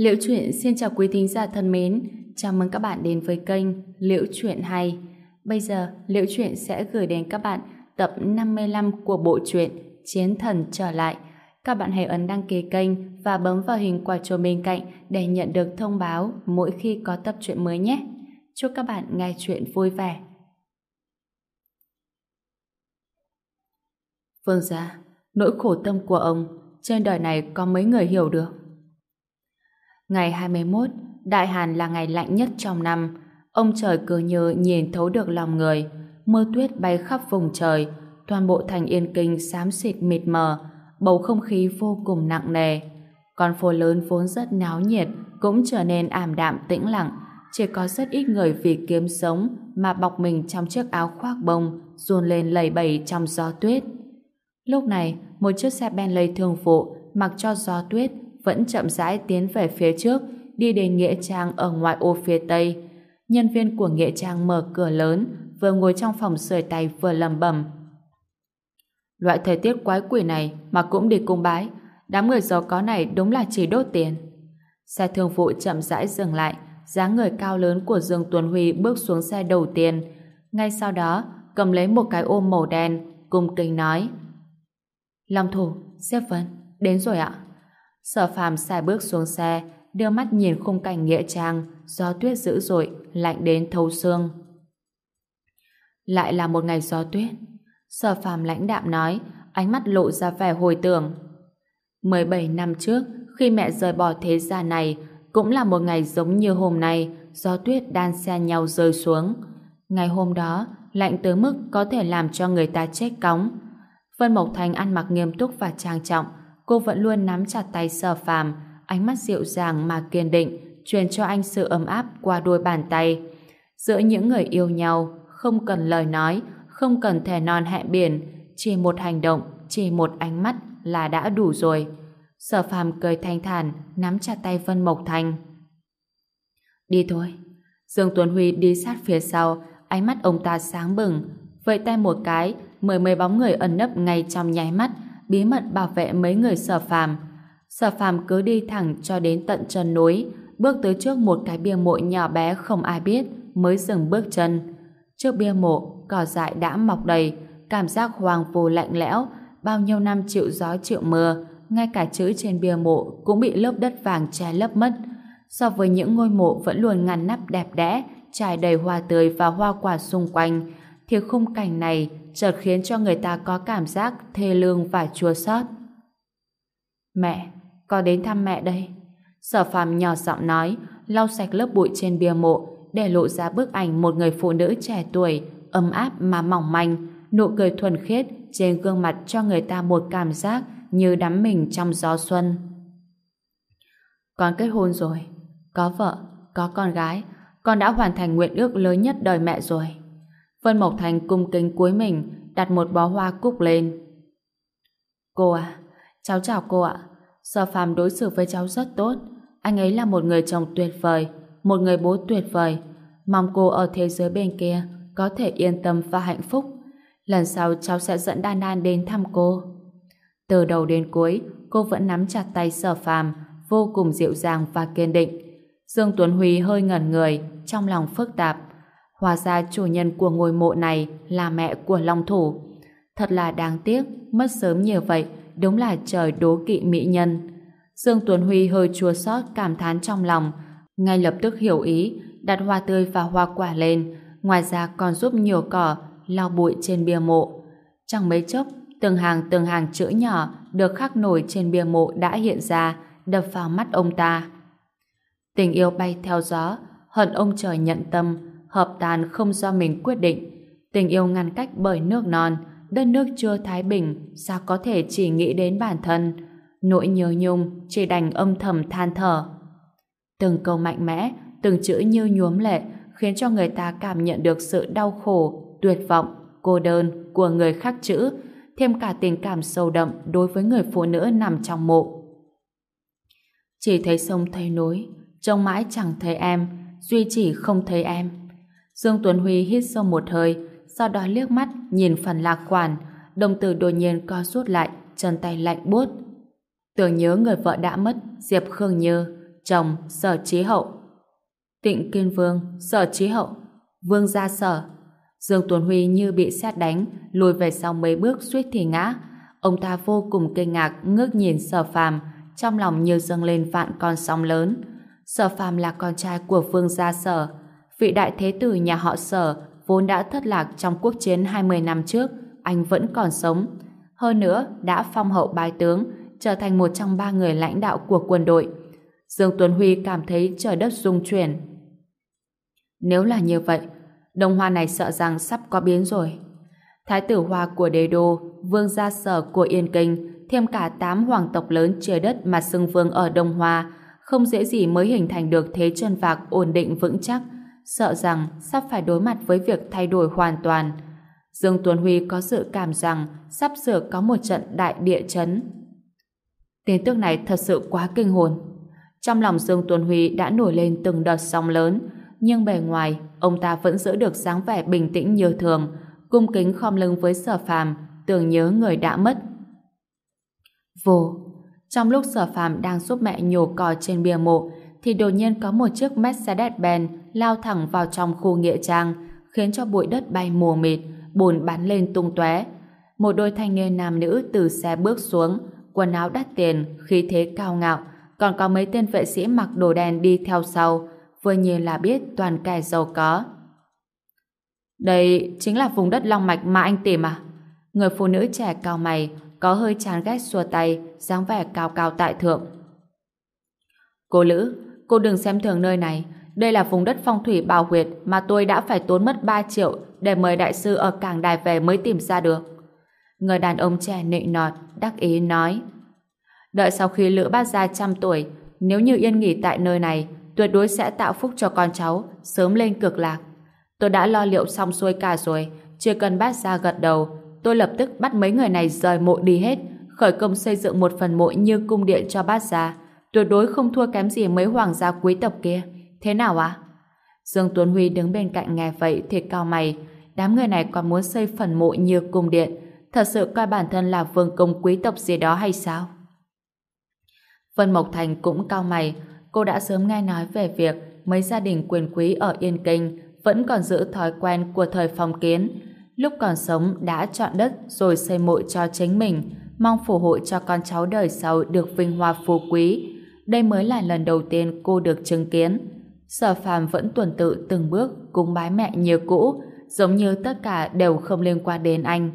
Liễu Chuyện xin chào quý thính giả thân mến, chào mừng các bạn đến với kênh Liễu Chuyện Hay. Bây giờ, Liễu Chuyện sẽ gửi đến các bạn tập 55 của bộ truyện Chiến Thần Trở Lại. Các bạn hãy ấn đăng ký kênh và bấm vào hình quả chuông bên cạnh để nhận được thông báo mỗi khi có tập truyện mới nhé. Chúc các bạn nghe chuyện vui vẻ. Vương gia, nỗi khổ tâm của ông trên đời này có mấy người hiểu được. Ngày 21, Đại Hàn là ngày lạnh nhất trong năm. Ông trời cứ như nhìn thấu được lòng người. Mưa tuyết bay khắp vùng trời. Toàn bộ thành yên kinh xám xịt mịt mờ. Bầu không khí vô cùng nặng nề. Con phố lớn vốn rất náo nhiệt cũng trở nên ảm đạm tĩnh lặng. Chỉ có rất ít người vì kiếm sống mà bọc mình trong chiếc áo khoác bông run lên lầy bầy trong gió tuyết. Lúc này, một chiếc xe Bentley thường phụ mặc cho gió tuyết vẫn chậm rãi tiến về phía trước, đi đến Nghĩa Trang ở ngoại ô phía Tây. Nhân viên của Nghĩa Trang mở cửa lớn, vừa ngồi trong phòng sưởi tay vừa lầm bầm. Loại thời tiết quái quỷ này mà cũng đi cung bái, đám người giàu có này đúng là chỉ đốt tiền. Xe thương vụ chậm rãi dừng lại, dáng người cao lớn của Dương Tuấn Huy bước xuống xe đầu tiên. Ngay sau đó, cầm lấy một cái ôm màu đen, cung kính nói. Long thủ, xếp vấn, đến rồi ạ. Sở phàm xài bước xuống xe, đưa mắt nhìn khung cảnh nghĩa trang, gió tuyết dữ dội, lạnh đến thấu xương. Lại là một ngày gió tuyết. Sở phàm lãnh đạm nói, ánh mắt lộ ra vẻ hồi tưởng. 17 năm trước, khi mẹ rời bỏ thế gian này, cũng là một ngày giống như hôm nay, gió tuyết đan xen nhau rơi xuống. Ngày hôm đó, lạnh tới mức có thể làm cho người ta chết cóng. Vân Mộc Thành ăn mặc nghiêm túc và trang trọng, cô vẫn luôn nắm chặt tay sở phàm, ánh mắt dịu dàng mà kiên định, truyền cho anh sự ấm áp qua đôi bàn tay. Giữa những người yêu nhau, không cần lời nói, không cần thẻ non hẹn biển, chỉ một hành động, chỉ một ánh mắt là đã đủ rồi. Sở phàm cười thanh thản, nắm chặt tay Vân Mộc Thành. Đi thôi. Dương Tuấn Huy đi sát phía sau, ánh mắt ông ta sáng bừng, vẫy tay một cái, mười mấy bóng người ẩn nấp ngay trong nháy mắt, bí mật bảo vệ mấy người sở phàm. Sở phàm cứ đi thẳng cho đến tận chân núi, bước tới trước một cái bia mộ nhỏ bé không ai biết, mới dừng bước chân. Trước bia mộ, cỏ dại đã mọc đầy, cảm giác hoàng phù lạnh lẽo, bao nhiêu năm chịu gió chịu mưa, ngay cả chữ trên bia mộ cũng bị lớp đất vàng che lấp mất. So với những ngôi mộ vẫn luôn ngăn nắp đẹp đẽ, trải đầy hoa tươi và hoa quả xung quanh, thì khung cảnh này chợt khiến cho người ta có cảm giác thê lương và chua xót. Mẹ, con đến thăm mẹ đây. Sở phàm nhỏ giọng nói, lau sạch lớp bụi trên bia mộ, để lộ ra bức ảnh một người phụ nữ trẻ tuổi, ấm áp mà mỏng manh, nụ cười thuần khiết trên gương mặt cho người ta một cảm giác như đắm mình trong gió xuân. Con kết hôn rồi, có vợ, có con gái, con đã hoàn thành nguyện ước lớn nhất đời mẹ rồi. Vân Mộc Thành cung kính cuối mình đặt một bó hoa cúc lên. Cô à, cháu chào cô ạ. Sở phàm đối xử với cháu rất tốt. Anh ấy là một người chồng tuyệt vời, một người bố tuyệt vời. Mong cô ở thế giới bên kia có thể yên tâm và hạnh phúc. Lần sau cháu sẽ dẫn Đan Đan đến thăm cô. Từ đầu đến cuối, cô vẫn nắm chặt tay sở phàm, vô cùng dịu dàng và kiên định. Dương Tuấn Huy hơi ngẩn người, trong lòng phức tạp. Hóa ra chủ nhân của ngôi mộ này là mẹ của Long Thủ. Thật là đáng tiếc, mất sớm như vậy, đúng là trời đố kỵ mỹ nhân. Dương Tuấn Huy hơi chua xót cảm thán trong lòng, ngay lập tức hiểu ý, đặt hoa tươi và hoa quả lên, ngoài ra còn giúp nhiều cỏ lau bụi trên bia mộ. Trong mấy chốc, từng hàng từng hàng chữ nhỏ được khắc nổi trên bia mộ đã hiện ra, đập vào mắt ông ta. Tình yêu bay theo gió, hận ông trời nhận tâm, hợp tàn không do mình quyết định. Tình yêu ngăn cách bởi nước non, đất nước chưa thái bình, sao có thể chỉ nghĩ đến bản thân. Nỗi nhớ nhung chỉ đành âm thầm than thở. Từng câu mạnh mẽ, từng chữ như nhuốm lệ, khiến cho người ta cảm nhận được sự đau khổ, tuyệt vọng, cô đơn của người khắc chữ, thêm cả tình cảm sâu đậm đối với người phụ nữ nằm trong mộ. Chỉ thấy sông thấy núi, trông mãi chẳng thấy em, duy chỉ không thấy em. Dương Tuấn Huy hít sâu một hơi, sau đó liếc mắt nhìn phần lạc khoản, đồng tử đột nhiên co rút lại, chân tay lạnh buốt. Tưởng nhớ người vợ đã mất, Diệp Khương Như, chồng Sở Chí Hậu. Tịnh Kiên Vương, Sở Chí Hậu, Vương gia Sở. Dương Tuấn Huy như bị xét đánh, lùi về sau mấy bước suýt thì ngã. Ông ta vô cùng kinh ngạc ngước nhìn Sở Phàm, trong lòng như dâng lên vạn con sóng lớn. Sở Phàm là con trai của Vương gia Sở, vị đại thế tử nhà họ Sở vốn đã thất lạc trong quốc chiến 20 năm trước, anh vẫn còn sống. Hơn nữa, đã phong hậu bái tướng, trở thành một trong ba người lãnh đạo của quân đội. Dương Tuấn Huy cảm thấy trời đất rung chuyển. Nếu là như vậy, đồng hoa này sợ rằng sắp có biến rồi. Thái tử hoa của đế đô, vương gia sở của Yên Kinh, thêm cả tám hoàng tộc lớn trời đất mà xưng vương ở Đông Hoa, không dễ gì mới hình thành được thế chân vạc ổn định vững chắc, sợ rằng sắp phải đối mặt với việc thay đổi hoàn toàn. Dương Tuấn Huy có dự cảm rằng sắp sửa có một trận đại địa chấn. Tin tức này thật sự quá kinh hồn. Trong lòng Dương Tuấn Huy đã nổi lên từng đợt sóng lớn, nhưng bề ngoài, ông ta vẫn giữ được dáng vẻ bình tĩnh như thường, cung kính khom lưng với sở phàm, tưởng nhớ người đã mất. Vô, trong lúc sở phàm đang giúp mẹ nhổ cỏ trên bia mộ, thì đột nhiên có một chiếc Mercedes-Benz lao thẳng vào trong khu nghĩa trang, khiến cho bụi đất bay mù mịt, bùn bắn lên tung tóe. Một đôi thanh niên nam nữ từ xe bước xuống, quần áo đắt tiền, khí thế cao ngạo, còn có mấy tên vệ sĩ mặc đồ đen đi theo sau, vừa nhìn là biết toàn kẻ giàu có. Đây chính là vùng đất long mạch mà anh tìm à? Người phụ nữ trẻ cao mày, có hơi chán ghét xua tay, dáng vẻ cao cao tại thượng. Cô Lữ, cô đừng xem thường nơi này. Đây là vùng đất phong thủy bảo huyệt mà tôi đã phải tốn mất 3 triệu để mời đại sư ở cảng đài về mới tìm ra được. Người đàn ông trẻ nịnh nọt, đắc ý nói. Đợi sau khi Lữ bát gia trăm tuổi, nếu như yên nghỉ tại nơi này, tuyệt đối sẽ tạo phúc cho con cháu, sớm lên cực lạc. Tôi đã lo liệu xong xuôi cả rồi, chưa cần bát gia gật đầu, tôi lập tức bắt mấy người này rời mộ đi hết, khởi công xây dựng một phần mộ như cung điện cho bát gia, tuyệt đối không thua kém gì mấy hoàng gia quý tộc kia. Thế nào ạ? Dương Tuấn Huy đứng bên cạnh nghe vậy thì cao mày, đám người này còn muốn xây phần mộ như cung điện, thật sự coi bản thân là vương công quý tộc gì đó hay sao? Vân Mộc Thành cũng cao mày, cô đã sớm nghe nói về việc mấy gia đình quyền quý ở Yên Kinh vẫn còn giữ thói quen của thời phong kiến, lúc còn sống đã chọn đất rồi xây mộ cho chính mình, mong phù hộ cho con cháu đời sau được vinh hoa phú quý. Đây mới là lần đầu tiên cô được chứng kiến. Sở phàm vẫn tuần tự từng bước cúng bái mẹ như cũ, giống như tất cả đều không liên quan đến anh.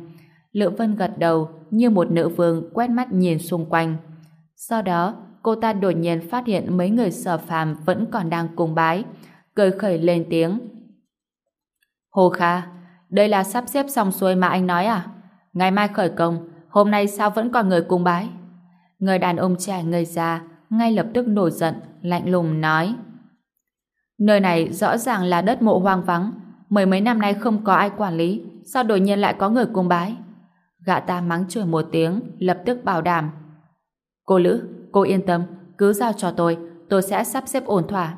Lữ Vân gật đầu như một nữ vương quét mắt nhìn xung quanh. Sau đó, cô ta đột nhiên phát hiện mấy người sở phàm vẫn còn đang cùng bái, cười khởi lên tiếng. Hồ Kha, đây là sắp xếp xong xuôi mà anh nói à? Ngày mai khởi công, hôm nay sao vẫn còn người cùng bái? Người đàn ông trẻ ngây ra, ngay lập tức nổi giận, lạnh lùng nói. Nơi này rõ ràng là đất mộ hoang vắng, mười mấy năm nay không có ai quản lý, sao đột nhiên lại có người cung bái? Gã ta mắng chửi một tiếng, lập tức bảo đảm. Cô Lữ, cô yên tâm, cứ giao cho tôi, tôi sẽ sắp xếp ổn thỏa.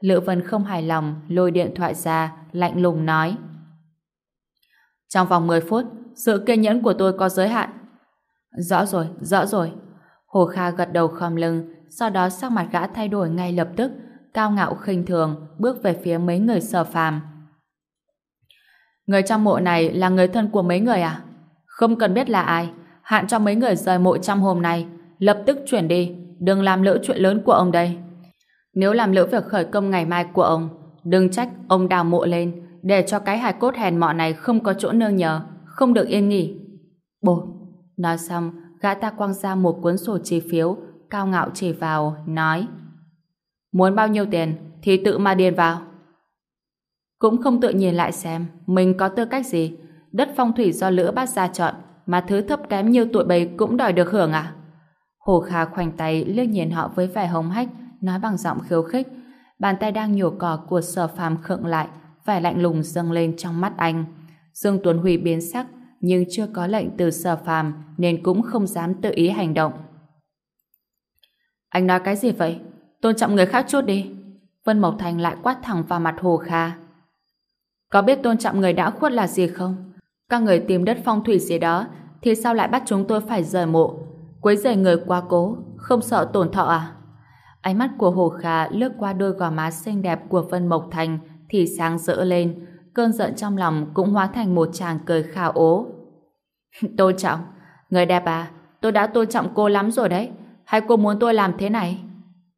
Lữ Vân không hài lòng, lôi điện thoại ra, lạnh lùng nói. Trong vòng 10 phút, sự kiên nhẫn của tôi có giới hạn. Rõ rồi, rõ rồi. Hồ Kha gật đầu khom lưng, sau đó sắc mặt gã thay đổi ngay lập tức, cao ngạo khinh thường, bước về phía mấy người sở phàm. Người trong mộ này là người thân của mấy người à? Không cần biết là ai, hạn cho mấy người rời mộ trong hôm nay, lập tức chuyển đi, đừng làm lỡ chuyện lớn của ông đây. Nếu làm lỡ việc khởi công ngày mai của ông, đừng trách ông đào mộ lên, để cho cái hài cốt hèn mọ này không có chỗ nương nhờ, không được yên nghỉ. Bố, nói xong, gã ta quăng ra một cuốn sổ chi phiếu, cao ngạo chỉ vào, nói Muốn bao nhiêu tiền thì tự mà điền vào. Cũng không tự nhìn lại xem mình có tư cách gì. Đất phong thủy do lữ bát gia chọn mà thứ thấp kém như tụi bầy cũng đòi được hưởng à? Hồ Kha khoanh tay liếc nhìn họ với vẻ hống hách nói bằng giọng khiêu khích bàn tay đang nhổ cỏ của sở phàm khựng lại vẻ lạnh lùng dâng lên trong mắt anh. Dương Tuấn Huy biến sắc nhưng chưa có lệnh từ sở phàm nên cũng không dám tự ý hành động. Anh nói cái gì vậy? Tôn trọng người khác chút đi. Vân Mộc Thành lại quát thẳng vào mặt Hồ Kha. Có biết tôn trọng người đã khuất là gì không? Các người tìm đất phong thủy gì đó thì sao lại bắt chúng tôi phải rời mộ? Quấy rầy người quá cố, không sợ tổn thọ à? Ánh mắt của Hồ Kha lướt qua đôi gò má xinh đẹp của Vân Mộc Thành thì sáng rỡ lên, cơn giận trong lòng cũng hóa thành một chàng cười khao ố. tôn trọng, người đẹp à, tôi đã tôn trọng cô lắm rồi đấy, hay cô muốn tôi làm thế này?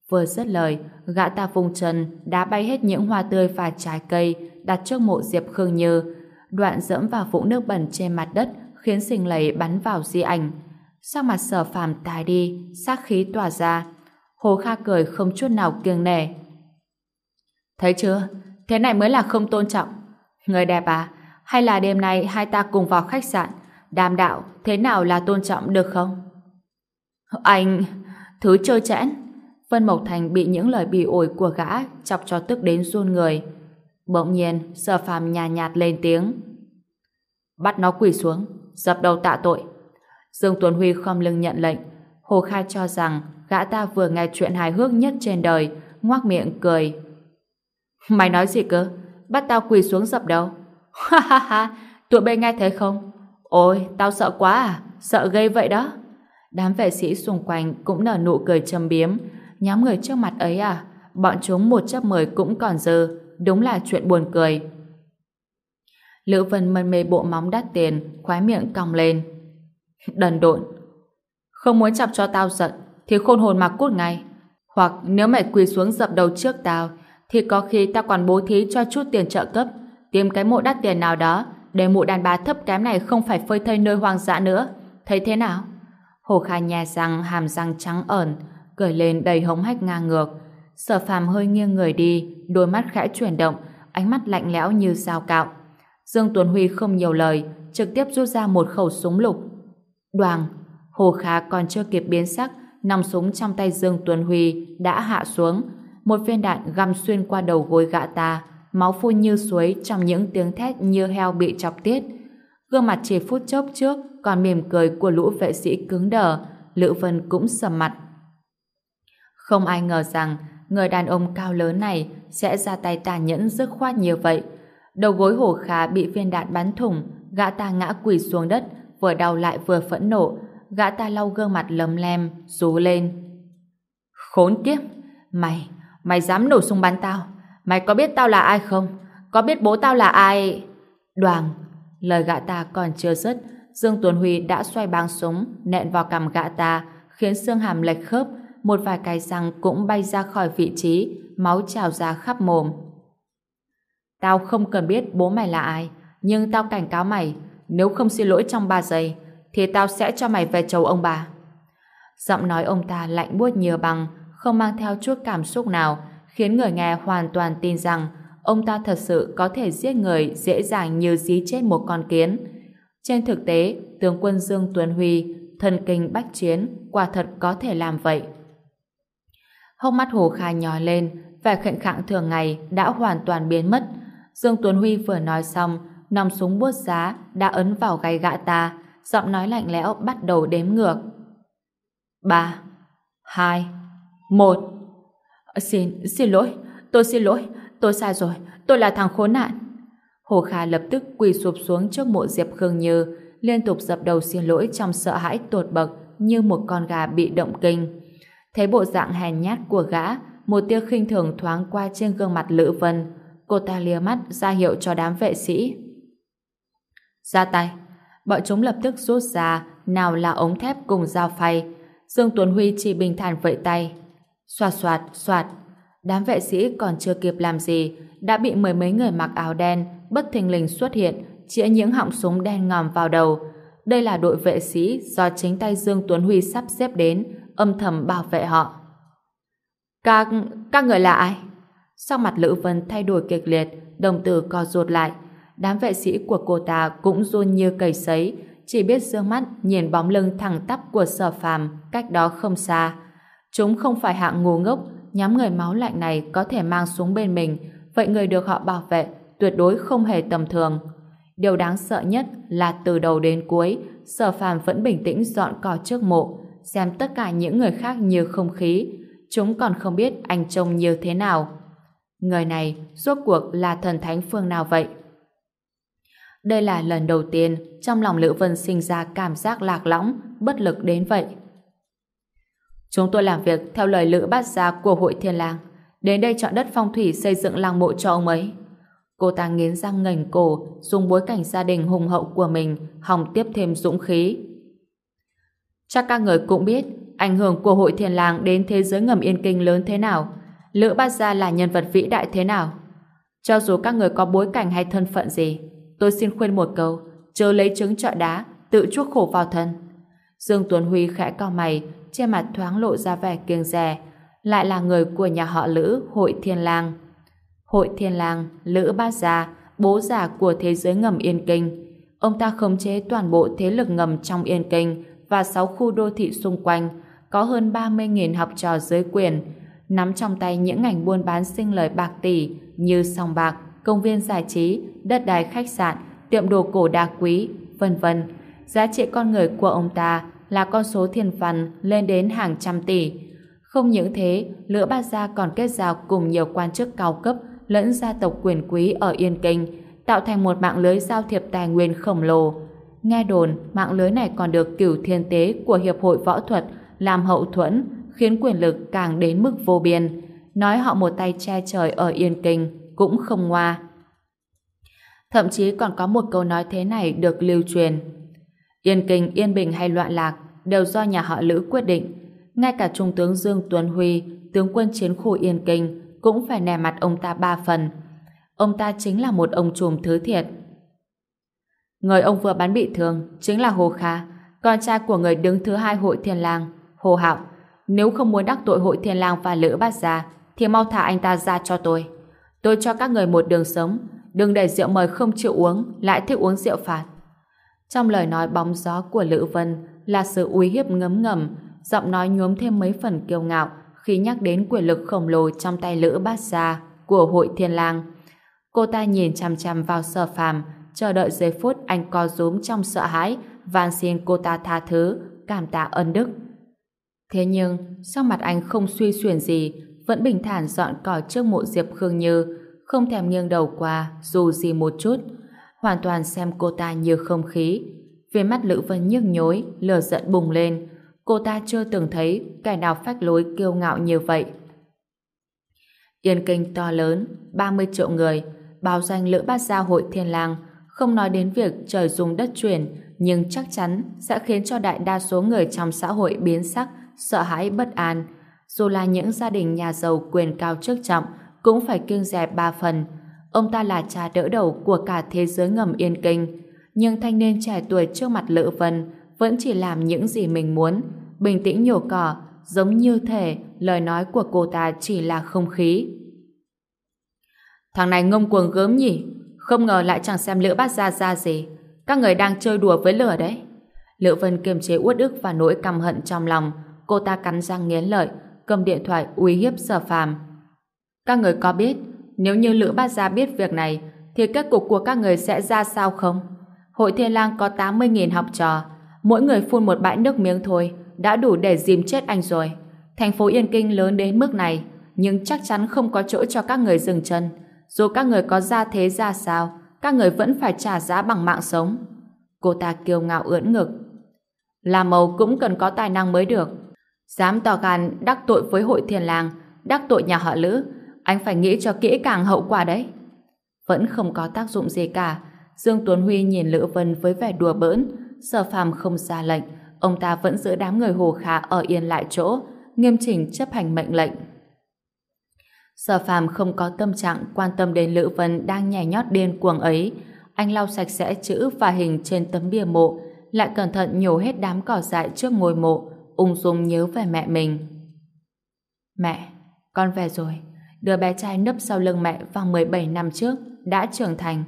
Vừa dứt lời, gã ta vùng chân đá bay hết những hoa tươi và trái cây đặt trước mộ Diệp Khương Như, đoạn dẫm vào vũng nước bẩn trên mặt đất khiến sinh lầy bắn vào di ảnh. Sắc mặt sở phàm tái đi, sát khí tỏa ra. Hồ Kha cười không chút nào kiêng nể. Thấy chưa? Thế này mới là không tôn trọng. Người đẹp à? Hay là đêm nay hai ta cùng vào khách sạn? Đàm đạo, thế nào là tôn trọng được không? Anh... Thứ chơi chẽn. Vân Mộc Thành bị những lời bị ổi của gã chọc cho tức đến run người. Bỗng nhiên, sở phàm nhàn nhạt, nhạt lên tiếng. Bắt nó quỳ xuống, dập đầu tạ tội. Dương Tuấn Huy không lưng nhận lệnh. Hồ Khai cho rằng gã ta vừa nghe chuyện hài hước nhất trên đời, ngoác miệng cười. Mày nói gì cơ? Bắt tao quỳ xuống dập đầu. Ha ha ha, tụi bay nghe thấy không? Ôi, tao sợ quá à, sợ gây vậy đó. Đám vệ sĩ xung quanh cũng nở nụ cười châm biếm. Nhóm người trước mặt ấy à, bọn chúng một chấp mười cũng còn dư, đúng là chuyện buồn cười. Lữ Vân mân mê bộ móng đắt tiền, khoái miệng cong lên. Đần độn. Không muốn chọc cho tao giận, thì khôn hồn mặc cút ngay. Hoặc nếu mày quỳ xuống dập đầu trước tao, thì có khi ta còn bố thí cho chút tiền trợ cấp, tìm cái mộ đắt tiền nào đó, để mụ đàn bà thấp kém này không phải phơi thây nơi hoang dã nữa. Thấy thế nào? Hồ Khai nhè răng, hàm răng trắng ẩn, cười lên đầy hống hách ngang ngược. Sở phàm hơi nghiêng người đi, đôi mắt khẽ chuyển động, ánh mắt lạnh lẽo như dao cạo. Dương Tuấn Huy không nhiều lời, trực tiếp rút ra một khẩu súng lục. Đoàn, Hồ Khá còn chưa kịp biến sắc, nòng súng trong tay Dương Tuấn Huy đã hạ xuống. Một viên đạn găm xuyên qua đầu gối gã ta, máu phun như suối trong những tiếng thét như heo bị chọc tiết. Gương mặt chỉ phút chốc trước còn mỉm cười của lũ vệ sĩ cứng đờ, Lữ Vân cũng sầm mặt. Không ai ngờ rằng người đàn ông cao lớn này sẽ ra tay tàn nhẫn dứt khoát như vậy. Đầu gối hổ khá bị viên đạn bắn thủng, gã ta ngã quỳ xuống đất, vừa đau lại vừa phẫn nộ. Gã ta lau gương mặt lấm lem, rú lên. Khốn kiếp! Mày, mày dám nổ súng bắn tao? Mày có biết tao là ai không? Có biết bố tao là ai? Đoàn! Lời gã ta còn chưa dứt, Dương Tuấn Huy đã xoay băng súng, nện vào cằm gã ta, khiến xương hàm lệch khớp, một vài cái răng cũng bay ra khỏi vị trí, máu trào ra khắp mồm. Tao không cần biết bố mày là ai, nhưng tao cảnh cáo mày, nếu không xin lỗi trong 3 giây, thì tao sẽ cho mày về chầu ông bà. Giọng nói ông ta lạnh buốt nhiều bằng, không mang theo chút cảm xúc nào, khiến người nghe hoàn toàn tin rằng ông ta thật sự có thể giết người dễ dàng như dí chết một con kiến. Trên thực tế, tướng quân Dương Tuấn Huy, thần kinh bách chiến, quả thật có thể làm vậy. Hốc mắt Hồ Khai nhòi lên, vẻ khệnh khạng thường ngày đã hoàn toàn biến mất. Dương Tuấn Huy vừa nói xong, nòng súng buốt giá đã ấn vào gáy gã ta, giọng nói lạnh lẽo bắt đầu đếm ngược. ba hai một Xin, xin lỗi, tôi xin lỗi, tôi sai rồi, tôi là thằng khốn nạn. Hồ Kha lập tức quỳ sụp xuống trước mộ Diệp Khương Như, liên tục dập đầu xin lỗi trong sợ hãi tột bậc như một con gà bị động kinh. Thấy bộ dạng hèn nhát của gã, một tia khinh thường thoáng qua trên gương mặt Lữ Vân. Cô ta lia mắt ra hiệu cho đám vệ sĩ. Ra tay. Bọn chúng lập tức rút ra, nào là ống thép cùng dao phay. Dương Tuấn Huy chỉ bình thản vẫy tay. Xoạt xoạt, xoạt. Đám vệ sĩ còn chưa kịp làm gì, đã bị mười mấy người mặc áo đen bất thình lình xuất hiện, chĩa những họng súng đen ngòm vào đầu. Đây là đội vệ sĩ do chính tay Dương Tuấn Huy sắp xếp đến, âm thầm bảo vệ họ. Các... các người là ai? Sau mặt Lữ Vân thay đổi kịch liệt, đồng tử co ruột lại. Đám vệ sĩ của cô ta cũng run như cầy sấy, chỉ biết dương mắt nhìn bóng lưng thẳng tắp của sở phàm cách đó không xa. Chúng không phải hạng ngu ngốc, nhóm người máu lạnh này có thể mang súng bên mình, vậy người được họ bảo vệ tuyệt đối không hề tầm thường. Điều đáng sợ nhất là từ đầu đến cuối, sở phàm vẫn bình tĩnh dọn cỏ trước mộ, xem tất cả những người khác như không khí. Chúng còn không biết anh trông như thế nào. Người này rốt cuộc là thần thánh phương nào vậy? Đây là lần đầu tiên trong lòng Lữ Vân sinh ra cảm giác lạc lõng, bất lực đến vậy. Chúng tôi làm việc theo lời lữ bát gia của hội thiên lang. Đến đây chọn đất phong thủy xây dựng làng mộ cho ông ấy. Cô ta nghiến răng ngẩng cổ, dùng bối cảnh gia đình hùng hậu của mình, hòng tiếp thêm dũng khí. Chắc các người cũng biết, ảnh hưởng của hội thiền làng đến thế giới ngầm yên kinh lớn thế nào. Lữ Bát Gia là nhân vật vĩ đại thế nào. Cho dù các người có bối cảnh hay thân phận gì, tôi xin khuyên một câu, chớ lấy trứng trọi đá, tự chuốc khổ vào thân. Dương Tuấn Huy khẽ cao mày, trên mặt thoáng lộ ra vẻ kiêng dè, lại là người của nhà họ Lữ, hội Thiên Lang. Hội Thiên Lang, Lữ Bát Gia, bố già của thế giới ngầm Yên Kinh. Ông ta khống chế toàn bộ thế lực ngầm trong Yên Kinh và 6 khu đô thị xung quanh, có hơn 30.000 học trò dưới quyền, nắm trong tay những ngành buôn bán sinh lời bạc tỷ như sòng bạc, công viên giải trí, đất đai khách sạn, tiệm đồ cổ đa quý, vân vân. Giá trị con người của ông ta là con số thiên văn lên đến hàng trăm tỷ. Không những thế, Lữ Bát Gia còn kết giao cùng nhiều quan chức cao cấp lẫn gia tộc quyền quý ở Yên Kinh, tạo thành một mạng lưới giao thiệp tài nguyên khổng lồ. Nghe đồn, mạng lưới này còn được cửu thiên tế của Hiệp hội Võ thuật làm hậu thuẫn, khiến quyền lực càng đến mức vô biên. Nói họ một tay che trời ở Yên Kinh cũng không ngoa. Thậm chí còn có một câu nói thế này được lưu truyền. Yên Kinh, Yên Bình hay loạn lạc đều do nhà họ Lữ quyết định. Ngay cả Trung tướng Dương Tuấn Huy, tướng quân chiến khu Yên Kinh, cũng phải nè mặt ông ta ba phần. Ông ta chính là một ông trùm thứ thiệt. Người ông vừa bắn bị thương chính là Hồ Kha, con trai của người đứng thứ hai hội thiên lang, Hồ Hạo. Nếu không muốn đắc tội hội thiên lang và lữ bát gia, thì mau thả anh ta ra cho tôi. Tôi cho các người một đường sống, đừng để rượu mời không chịu uống, lại thích uống rượu phạt. Trong lời nói bóng gió của Lữ Vân là sự uy hiếp ngấm ngầm, giọng nói nhuốm thêm mấy phần kiêu ngạo khi nhắc đến quyền lực khổng lồ trong tay Lữ Bát Gia của hội Thiên Lang. Cô ta nhìn chằm chằm vào sở phàm, chờ đợi giây phút anh co rúm trong sợ hãi, van xin cô ta tha thứ, cảm tạ ân đức. Thế nhưng, sau mặt anh không suy xuyển gì, vẫn bình thản dọn cỏ trước mộ Diệp Khương Như, không thèm nghiêng đầu qua dù gì một chút, hoàn toàn xem cô ta như không khí. Về mắt Lữ Vân nhức nhối, lửa giận bùng lên, cô ta chưa từng thấy kẻ nào phách lối kiêu ngạo như vậy. Yên kinh to lớn, 30 triệu người, bao danh Lữ Bát Gia hội thiên lang, không nói đến việc trời dùng đất chuyển, nhưng chắc chắn sẽ khiến cho đại đa số người trong xã hội biến sắc, sợ hãi bất an. Dù là những gia đình nhà giàu quyền cao chức trọng, cũng phải kiêng dè ba phần. Ông ta là cha đỡ đầu của cả thế giới ngầm yên kinh. Nhưng thanh niên trẻ tuổi trước mặt Lữ Vân vẫn chỉ làm những gì mình muốn, bình tĩnh nhổ cỏ, giống như thể lời nói của cô ta chỉ là không khí. Thằng này ngông cuồng gớm nhỉ? Không ngờ lại chẳng xem Lữ Bát Gia ra gì. Các người đang chơi đùa với lửa đấy. Lữ Vân kiềm chế uất ức và nỗi căm hận trong lòng. Cô ta cắn răng nghiến lợi, cầm điện thoại uy hiếp sở phàm. Các người có biết, nếu như Lữ Bát Gia biết việc này, thì kết cục của các người sẽ ra sao không? Hội Thiên Lang có 80.000 học trò, mỗi người phun một bãi nước miếng thôi, đã đủ để dìm chết anh rồi. Thành phố Yên Kinh lớn đến mức này, nhưng chắc chắn không có chỗ cho các người dừng chân. Dù các người có ra thế ra sao, các người vẫn phải trả giá bằng mạng sống. Cô ta kiêu ngạo ưỡn ngực. Làm màu cũng cần có tài năng mới được. Dám tỏ gan đắc tội với hội thiền làng, đắc tội nhà họ Lữ, anh phải nghĩ cho kỹ càng hậu quả đấy. Vẫn không có tác dụng gì cả. Dương Tuấn Huy nhìn Lữ Vân với vẻ đùa bỡn, sở phàm không ra lệnh, ông ta vẫn giữ đám người hồ khá ở yên lại chỗ, nghiêm chỉnh chấp hành mệnh lệnh. Sở phàm không có tâm trạng quan tâm đến Lữ Vân đang nhảy nhót điên cuồng ấy. Anh lau sạch sẽ chữ và hình trên tấm bia mộ, lại cẩn thận nhổ hết đám cỏ dại trước ngôi mộ, ung dung nhớ về mẹ mình. Mẹ, con về rồi. Đứa bé trai nấp sau lưng mẹ vào 17 năm trước đã trưởng thành.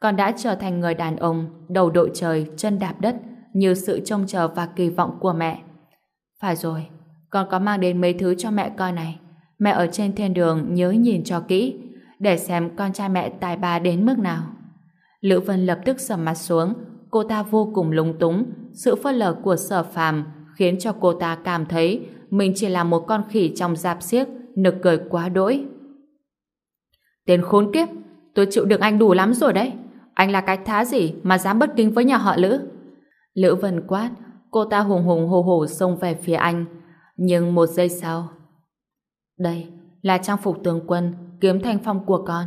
còn đã trở thành người đàn ông đầu đội trời, chân đạp đất như sự trông chờ và kỳ vọng của mẹ. Phải rồi, con có mang đến mấy thứ cho mẹ coi này. Mẹ ở trên thiên đường nhớ nhìn cho kỹ để xem con trai mẹ tài ba đến mức nào. Lữ Vân lập tức sầm mặt xuống cô ta vô cùng lúng túng sự phớt lờ của sở phàm khiến cho cô ta cảm thấy mình chỉ là một con khỉ trong giạp xiếc nực cười quá đỗi. Tên khốn kiếp tôi chịu được anh đủ lắm rồi đấy anh là cái thá gì mà dám bất kính với nhà họ Lữ Lữ Vân quát cô ta hùng hùng hồ hồ xông về phía anh Nhưng một giây sau... Đây là trang phục tướng quân, kiếm thanh phong của con.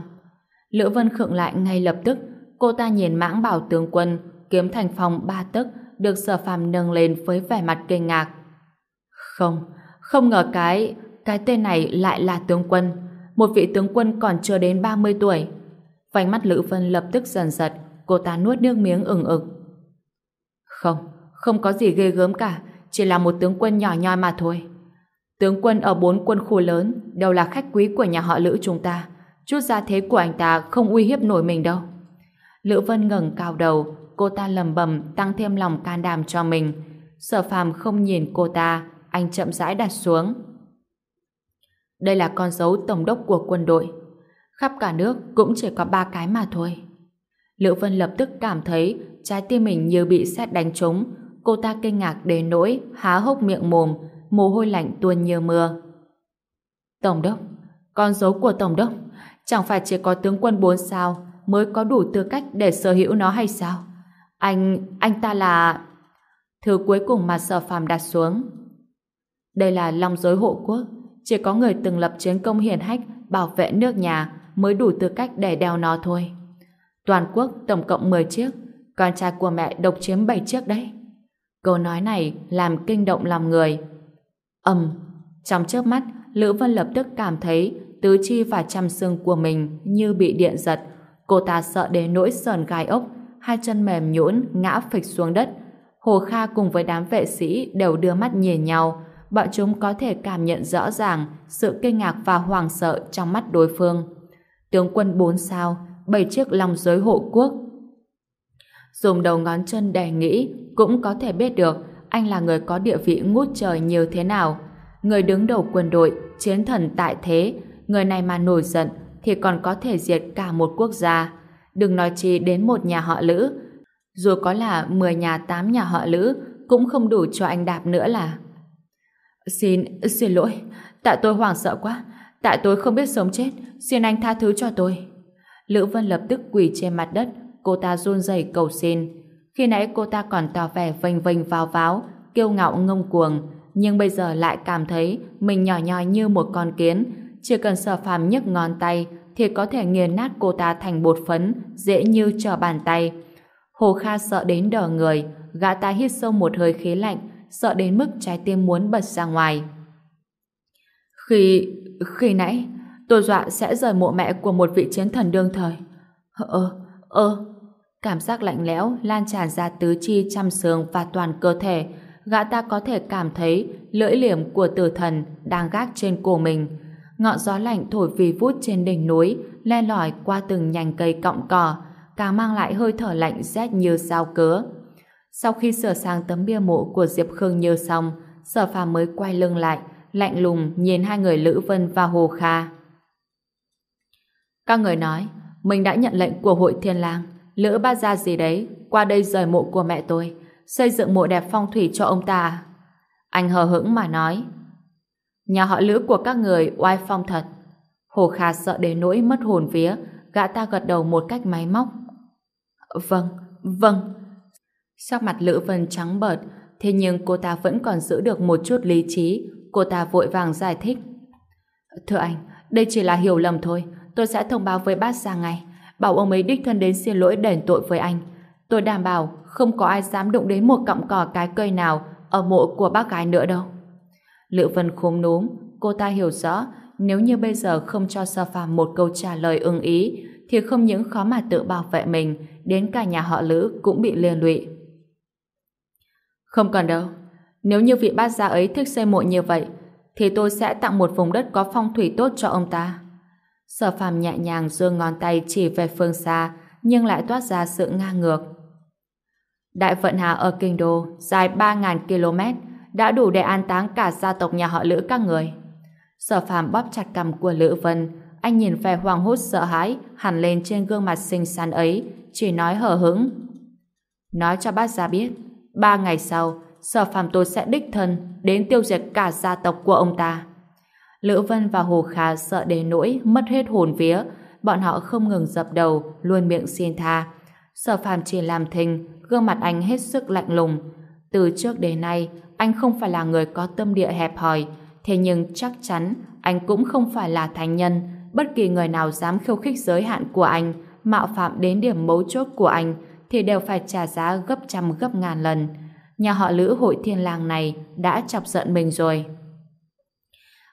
Lữ Vân khựng lại ngay lập tức, cô ta nhìn mãng bảo tướng quân, kiếm thanh phong ba tức được sở phàm nâng lên với vẻ mặt kinh ngạc. Không, không ngờ cái, cái tên này lại là tướng quân. Một vị tướng quân còn chưa đến 30 tuổi. Vành mắt Lữ Vân lập tức dần giật, cô ta nuốt nước miếng ửng ực. Không, không có gì ghê gớm cả, chỉ là một tướng quân nhỏ nhoi mà thôi. Tướng quân ở bốn quân khu lớn đều là khách quý của nhà họ Lữ chúng ta. Chút gia thế của anh ta không uy hiếp nổi mình đâu. Lữ Vân ngẩng cao đầu, cô ta lầm bầm tăng thêm lòng can đảm cho mình. Sở phàm không nhìn cô ta, anh chậm rãi đặt xuống. Đây là con dấu tổng đốc của quân đội. Khắp cả nước cũng chỉ có ba cái mà thôi. Lữ Vân lập tức cảm thấy trái tim mình như bị sét đánh trúng. Cô ta kinh ngạc đến nỗi há hốc miệng mồm, mồ hôi lạnh tuôn như mưa. Tổng đốc, con dấu của tổng đốc, chẳng phải chỉ có tướng quân bốn sao mới có đủ tư cách để sở hữu nó hay sao? Anh, anh ta là... Thứ cuối cùng mà sở phàm đặt xuống. Đây là long giới hộ quốc, chỉ có người từng lập chiến công hiển hách bảo vệ nước nhà mới đủ tư cách để đeo nó thôi. Toàn quốc tổng cộng 10 chiếc, con trai của mẹ độc chiếm 7 chiếc đấy. Câu nói này làm kinh động lòng người. Ầm, trong chớp mắt, Lữ Vân lập tức cảm thấy tứ chi và trăm xương của mình như bị điện giật. Cô ta sợ đến nỗi sờn gai ốc, hai chân mềm nhũn ngã phịch xuống đất. Hồ Kha cùng với đám vệ sĩ đều đưa mắt nhìn nhau, bọn chúng có thể cảm nhận rõ ràng sự kinh ngạc và hoảng sợ trong mắt đối phương. Tướng quân bốn sao, bảy chiếc lòng giới hộ quốc. Dùng đầu ngón chân để nghĩ cũng có thể biết được anh là người có địa vị ngút trời nhiều thế nào. Người đứng đầu quân đội, chiến thần tại thế, người này mà nổi giận thì còn có thể diệt cả một quốc gia. Đừng nói chi đến một nhà họ Lữ. Dù có là 10 nhà 8 nhà họ Lữ cũng không đủ cho anh đạp nữa là. Xin, xin lỗi, tại tôi hoảng sợ quá, tại tôi không biết sống chết, xin anh tha thứ cho tôi. Lữ Vân lập tức quỳ trên mặt đất, cô ta run rẩy cầu xin. Khi nãy cô ta còn tỏ vẻ vênh vênh vào váo, kiêu ngạo ngông cuồng, nhưng bây giờ lại cảm thấy mình nhỏ nhoi như một con kiến, chỉ cần sở phàm nhấc ngón tay thì có thể nghiền nát cô ta thành bột phấn, dễ như trở bàn tay. Hồ Kha sợ đến đờ người, gã ta hít sâu một hơi khí lạnh, sợ đến mức trái tim muốn bật ra ngoài. Khi... khi nãy, tôi dọa sẽ rời mộ mẹ của một vị chiến thần đương thời. Ơ, ơ, cảm giác lạnh lẽo lan tràn ra tứ chi trăm xương và toàn cơ thể. Gã ta có thể cảm thấy lưỡi liềm của tử thần đang gác trên cổ mình. Ngọn gió lạnh thổi vì vút trên đỉnh núi, le lỏi qua từng nhành cây cọng cỏ, càng mang lại hơi thở lạnh rét như dao cứa. Sau khi sửa sang tấm bia mộ của Diệp Khương Như xong, Sở Phàm mới quay lưng lại, lạnh lùng nhìn hai người Lữ Vân và Hồ Kha. Các người nói, mình đã nhận lệnh của hội Thiên Lang, Lữ Ba Gia gì đấy, qua đây rời mộ của mẹ tôi, xây dựng mộ đẹp phong thủy cho ông ta. À? Anh hờ hững mà nói, nhà họ Lữ của các người oai phong thật. Hồ Kha sợ đến nỗi mất hồn vía, gã ta gật đầu một cách máy móc. Vâng, vâng, Sắc mặt Lữ Vân trắng bợt, thế nhưng cô ta vẫn còn giữ được một chút lý trí. Cô ta vội vàng giải thích. Thưa anh, đây chỉ là hiểu lầm thôi. Tôi sẽ thông báo với bác ra ngay. Bảo ông ấy đích thân đến xin lỗi đền tội với anh. Tôi đảm bảo không có ai dám đụng đến một cọng cỏ cái cây nào ở mộ của bác gái nữa đâu. Lữ Vân khúm núm, cô ta hiểu rõ nếu như bây giờ không cho Sơ Phạm một câu trả lời ưng ý thì không những khó mà tự bảo vệ mình đến cả nhà họ Lữ cũng bị liên lụy. Không cần đâu. Nếu như vị bát gia ấy thích xây mộ như vậy, thì tôi sẽ tặng một vùng đất có phong thủy tốt cho ông ta. Sở phàm nhẹ nhàng giơ ngón tay chỉ về phương xa, nhưng lại toát ra sự ngang ngược. Đại vận hà ở kinh đô, dài 3.000 km, đã đủ để an táng cả gia tộc nhà họ Lữ các người. Sở phàm bóp chặt cầm của Lữ Vân, anh nhìn vẻ hoàng hốt sợ hãi hẳn lên trên gương mặt xinh xắn ấy, chỉ nói hờ hững. Nói cho bác gia biết, Ba ngày sau, sở phàm tôi sẽ đích thân đến tiêu diệt cả gia tộc của ông ta. Lữ Vân và Hồ Khả sợ đến nỗi mất hết hồn vía, bọn họ không ngừng dập đầu, luôn miệng xin tha. Sở phàm chỉ làm thinh, gương mặt anh hết sức lạnh lùng. Từ trước đến nay, anh không phải là người có tâm địa hẹp hòi, thế nhưng chắc chắn anh cũng không phải là thánh nhân. Bất kỳ người nào dám khiêu khích giới hạn của anh, mạo phạm đến điểm mấu chốt của anh, thì đều phải trả giá gấp trăm gấp ngàn lần. Nhà họ Lữ hội thiên lang này đã chọc giận mình rồi.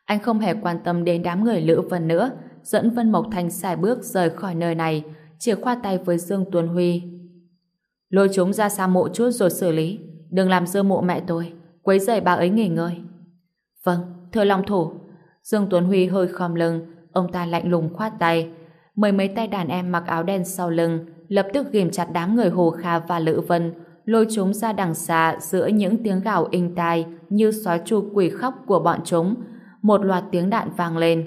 Anh không hề quan tâm đến đám người Lữ Vân nữa, dẫn Vân Mộc Thành xài bước rời khỏi nơi này, chỉ khoa tay với Dương Tuấn Huy. Lôi chúng ra xa mộ chút rồi xử lý, đừng làm dơ mộ mẹ tôi, quấy rầy bà ấy nghỉ ngơi. Vâng, thưa Long Thủ. Dương Tuấn Huy hơi khom lưng, ông ta lạnh lùng khoát tay. Mười mấy tay đàn em mặc áo đen sau lưng, lập tức ghim chặt đám người Hồ Kha và Lữ Vân, lôi chúng ra đằng xa giữa những tiếng gào inh tai như sói chu quỷ khóc của bọn chúng. Một loạt tiếng đạn vang lên.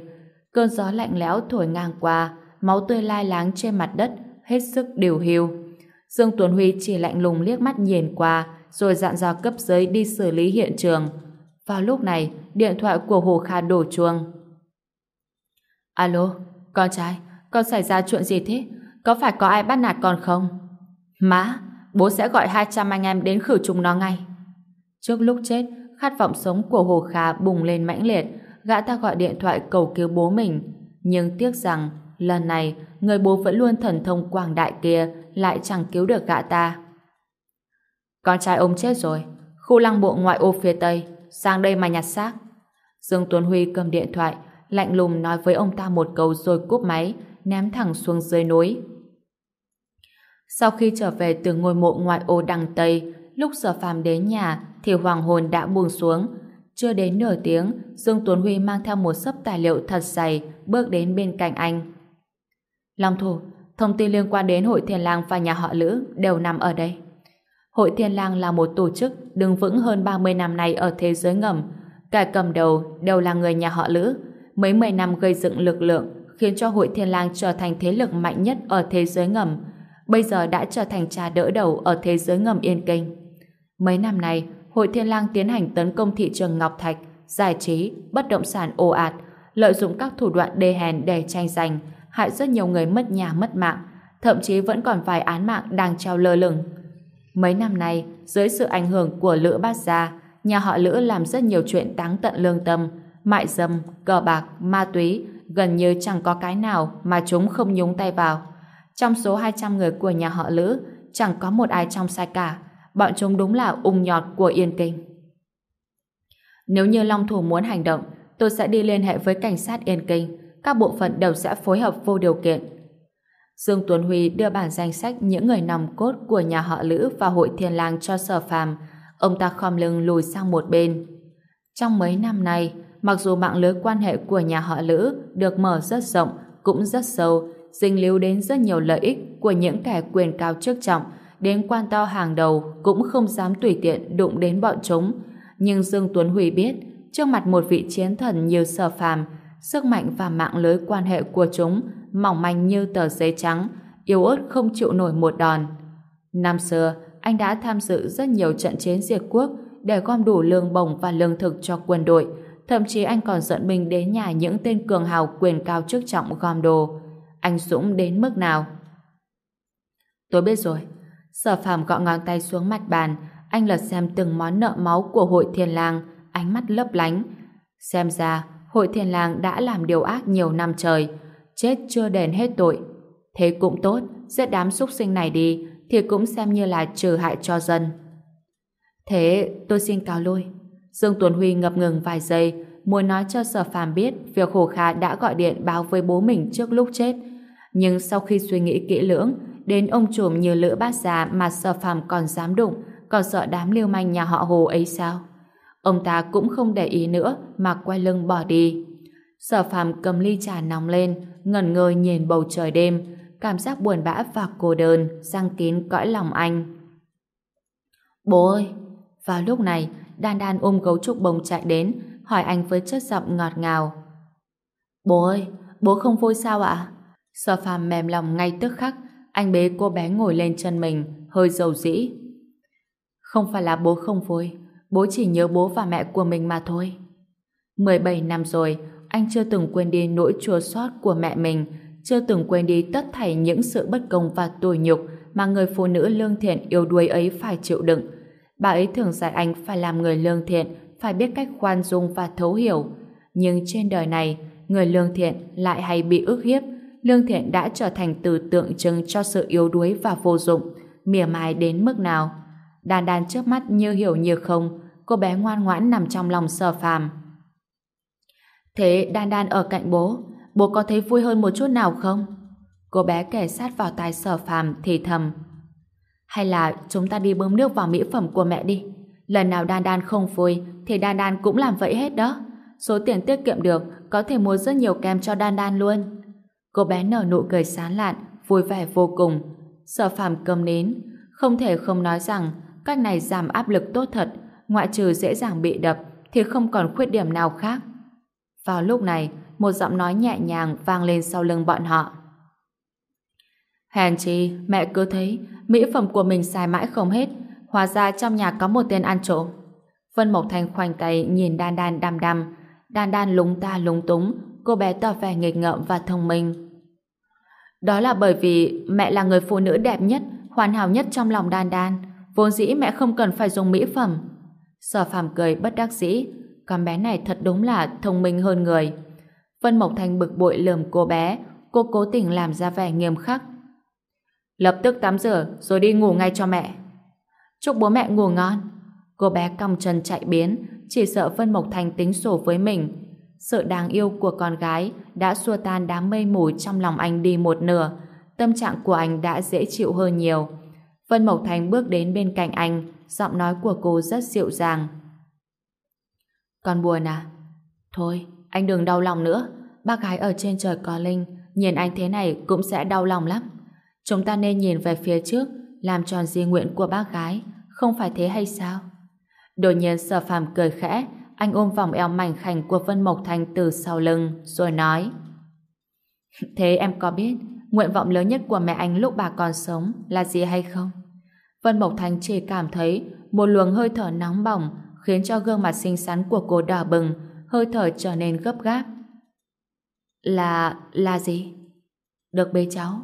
Cơn gió lạnh lẽo thổi ngang qua, máu tươi lai láng trên mặt đất, hết sức điều hưu Dương Tuấn Huy chỉ lạnh lùng liếc mắt nhìn qua, rồi dặn dò cấp dưới đi xử lý hiện trường. Vào lúc này, điện thoại của Hồ Kha đổ chuông. Alo, con trai, con xảy ra chuyện gì thế? Có phải có ai bắt nạt con không? Má, bố sẽ gọi 200 anh em đến khử trùng nó ngay. Trước lúc chết, khát vọng sống của Hồ Kha bùng lên mãnh liệt, gã ta gọi điện thoại cầu cứu bố mình. Nhưng tiếc rằng, lần này, người bố vẫn luôn thần thông quảng đại kia lại chẳng cứu được gã ta. Con trai ông chết rồi, khu lăng bộ ngoại ô phía Tây, sang đây mà nhặt xác. Dương Tuấn Huy cầm điện thoại, lạnh lùng nói với ông ta một câu rồi cúp máy, ném thẳng xuống dưới núi. Sau khi trở về từ ngôi mộ ngoại ô đằng Tây, lúc sở phàm đến nhà thì hoàng hồn đã buông xuống. Chưa đến nửa tiếng, Dương Tuấn Huy mang theo một sấp tài liệu thật dày bước đến bên cạnh anh. Long thủ, thông tin liên quan đến hội Thiên lang và nhà họ Lữ đều nằm ở đây. Hội Thiên Lang là một tổ chức đứng vững hơn 30 năm nay ở thế giới ngầm. Cả cầm đầu đều là người nhà họ Lữ. Mấy mười năm gây dựng lực lượng khiến cho Hội Thiên Lang trở thành thế lực mạnh nhất ở thế giới ngầm. Bây giờ đã trở thành trà đỡ đầu ở thế giới ngầm Yên Kinh. Mấy năm nay, Hội Thiên Lang tiến hành tấn công thị trường Ngọc Thạch, giải trí, bất động sản ồ ạt, lợi dụng các thủ đoạn đê hèn để tranh giành, hại rất nhiều người mất nhà mất mạng, thậm chí vẫn còn vài án mạng đang treo lơ lửng. Mấy năm nay, dưới sự ảnh hưởng của Lữ Bát Gia, nhà họ Lữ làm rất nhiều chuyện táng tận lương tâm, mại dâm, cờ bạc, ma túy, gần như chẳng có cái nào mà chúng không nhúng tay vào. Trong số 200 người của nhà họ Lữ, chẳng có một ai trong sai cả. Bọn chúng đúng là ung nhọt của Yên Kinh. Nếu như Long Thủ muốn hành động, tôi sẽ đi liên hệ với cảnh sát Yên Kinh. Các bộ phận đều sẽ phối hợp vô điều kiện. Dương Tuấn Huy đưa bản danh sách những người nòng cốt của nhà họ Lữ và hội thiên lang cho sở phàm. Ông ta khom lưng lùi sang một bên. Trong mấy năm nay, mặc dù mạng lưới quan hệ của nhà họ Lữ được mở rất rộng, cũng rất sâu, dính líu đến rất nhiều lợi ích của những kẻ quyền cao chức trọng, đến quan to hàng đầu cũng không dám tùy tiện đụng đến bọn chúng. Nhưng Dương Tuấn Huy biết, trước mặt một vị chiến thần như sở phàm, sức mạnh và mạng lưới quan hệ của chúng mỏng manh như tờ giấy trắng, yếu ớt không chịu nổi một đòn. Năm xưa, anh đã tham dự rất nhiều trận chiến diệt quốc để gom đủ lương bổng và lương thực cho quân đội. Thậm chí anh còn dẫn mình đến nhà những tên cường hào quyền cao chức trọng gom đồ. Anh dũng đến mức nào? Tôi biết rồi. Sở phàm gọn ngón tay xuống mặt bàn, anh lật xem từng món nợ máu của hội thiên lang, ánh mắt lấp lánh. Xem ra, hội thiên lang đã làm điều ác nhiều năm trời, chết chưa đền hết tội. Thế cũng tốt, giết đám súc sinh này đi, thì cũng xem như là trừ hại cho dân. Thế tôi xin cáo lui. Dương Tuấn Huy ngập ngừng vài giây, muốn nói cho Sở Phàm biết việc Hồ Kha đã gọi điện báo với bố mình trước lúc chết. Nhưng sau khi suy nghĩ kỹ lưỡng, đến ông trùm như lữ bát già mà Sở Phàm còn dám đụng, còn sợ đám liêu manh nhà họ Hồ ấy sao? Ông ta cũng không để ý nữa mà quay lưng bỏ đi. Sở Phàm cầm ly trà nóng lên, ngẩn ngơ nhìn bầu trời đêm, cảm giác buồn bã và cô đơn giăng kín cõi lòng anh. Bố ơi! Vào lúc này, Đan Đan ôm gấu trúc bông chạy đến, hỏi anh với chất giọng ngọt ngào. Bố ơi! Bố không vui sao ạ? Sở phàm mềm lòng ngay tức khắc, anh bế cô bé ngồi lên chân mình, hơi dầu dĩ. Không phải là bố không vui, bố chỉ nhớ bố và mẹ của mình mà thôi. 17 năm rồi, anh chưa từng quên đi nỗi chua xót của mẹ mình, chưa từng quên đi tất thảy những sự bất công và tủi nhục mà người phụ nữ lương thiện yêu đuối ấy phải chịu đựng. Bà ấy thường dạy anh phải làm người lương thiện, phải biết cách khoan dung và thấu hiểu. Nhưng trên đời này, người lương thiện lại hay bị ức hiếp. Lương thiện đã trở thành từ tượng trưng cho sự yếu đuối và vô dụng, mỉa mai đến mức nào. Đan đan trước mắt như hiểu như không, cô bé ngoan ngoãn nằm trong lòng sở phàm. Thế đan đan ở cạnh bố, bố có thấy vui hơn một chút nào không? Cô bé kể sát vào tai sở phàm thì thầm. Hay là chúng ta đi bơm nước vào mỹ phẩm của mẹ đi. Lần nào đan đan không vui thì đan đan cũng làm vậy hết đó. Số tiền tiết kiệm được có thể mua rất nhiều kem cho đan đan luôn. Cô bé nở nụ cười sán lạn, vui vẻ vô cùng. Sở phàm cầm nến, không thể không nói rằng cách này giảm áp lực tốt thật, ngoại trừ dễ dàng bị đập thì không còn khuyết điểm nào khác. Vào lúc này, một giọng nói nhẹ nhàng vang lên sau lưng bọn họ. Hèn chi, mẹ cứ thấy mỹ phẩm của mình xài mãi không hết, hóa ra trong nhà có một tên ăn trộm. Vân Mộc Thành khoanh tay nhìn Đan Đan đăm đăm, Đan Đan lúng ta lúng túng, cô bé tỏ vẻ nghịch ngợm và thông minh. Đó là bởi vì mẹ là người phụ nữ đẹp nhất, hoàn hảo nhất trong lòng Đan Đan, vốn dĩ mẹ không cần phải dùng mỹ phẩm. Sở phàm cười bất đắc dĩ, con bé này thật đúng là thông minh hơn người. Vân Mộc Thành bực bội lườm cô bé, cô cố tình làm ra vẻ nghiêm khắc. Lập tức tắm rửa rồi đi ngủ ngay cho mẹ. Chúc bố mẹ ngủ ngon. Cô bé còng chân chạy biến, chỉ sợ Vân Mộc Thành tính sổ với mình. Sự đáng yêu của con gái đã xua tan đám mây mù trong lòng anh đi một nửa. Tâm trạng của anh đã dễ chịu hơn nhiều. Vân Mộc Thành bước đến bên cạnh anh, giọng nói của cô rất dịu dàng. Con buồn à? Thôi, anh đừng đau lòng nữa. Bác gái ở trên trời có linh, nhìn anh thế này cũng sẽ đau lòng lắm. Chúng ta nên nhìn về phía trước, làm tròn di nguyện của bác gái, không phải thế hay sao? Đột nhiên sở phàm cười khẽ, anh ôm vòng eo mảnh khảnh của Vân Mộc Thành từ sau lưng, rồi nói Thế em có biết nguyện vọng lớn nhất của mẹ anh lúc bà còn sống là gì hay không? Vân Mộc Thành chỉ cảm thấy một luồng hơi thở nóng bỏng khiến cho gương mặt xinh xắn của cô đỏ bừng, hơi thở trở nên gấp gáp. Là... là gì? Được bế cháu.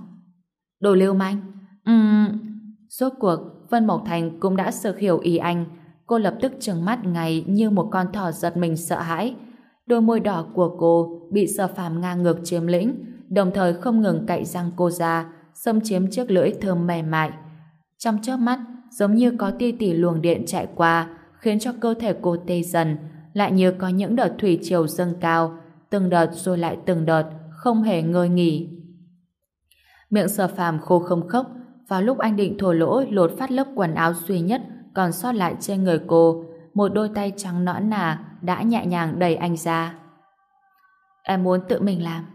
Đồ lưu manh. Ừm... Rốt cuộc, Vân Mộc Thành cũng đã sực hiểu ý anh. Cô lập tức trừng mắt ngay như một con thỏ giật mình sợ hãi. Đôi môi đỏ của cô bị sợ phàm ngang ngược chiếm lĩnh, đồng thời không ngừng cậy răng cô ra, xâm chiếm chiếc lưỡi thơm mềm mại. Trong chớp mắt, giống như có tia tỉ luồng điện chạy qua, khiến cho cơ thể cô tê dần, lại như có những đợt thủy triều dâng cao, từng đợt rồi lại từng đợt, không hề ngơi nghỉ. Miệng sở phàm khô không khốc, vào lúc anh định thổ lỗ lột phát lớp quần áo duy nhất còn sót lại trên người cô, một đôi tay trắng nõn nà đã nhẹ nhàng đẩy anh ra. Em muốn tự mình làm.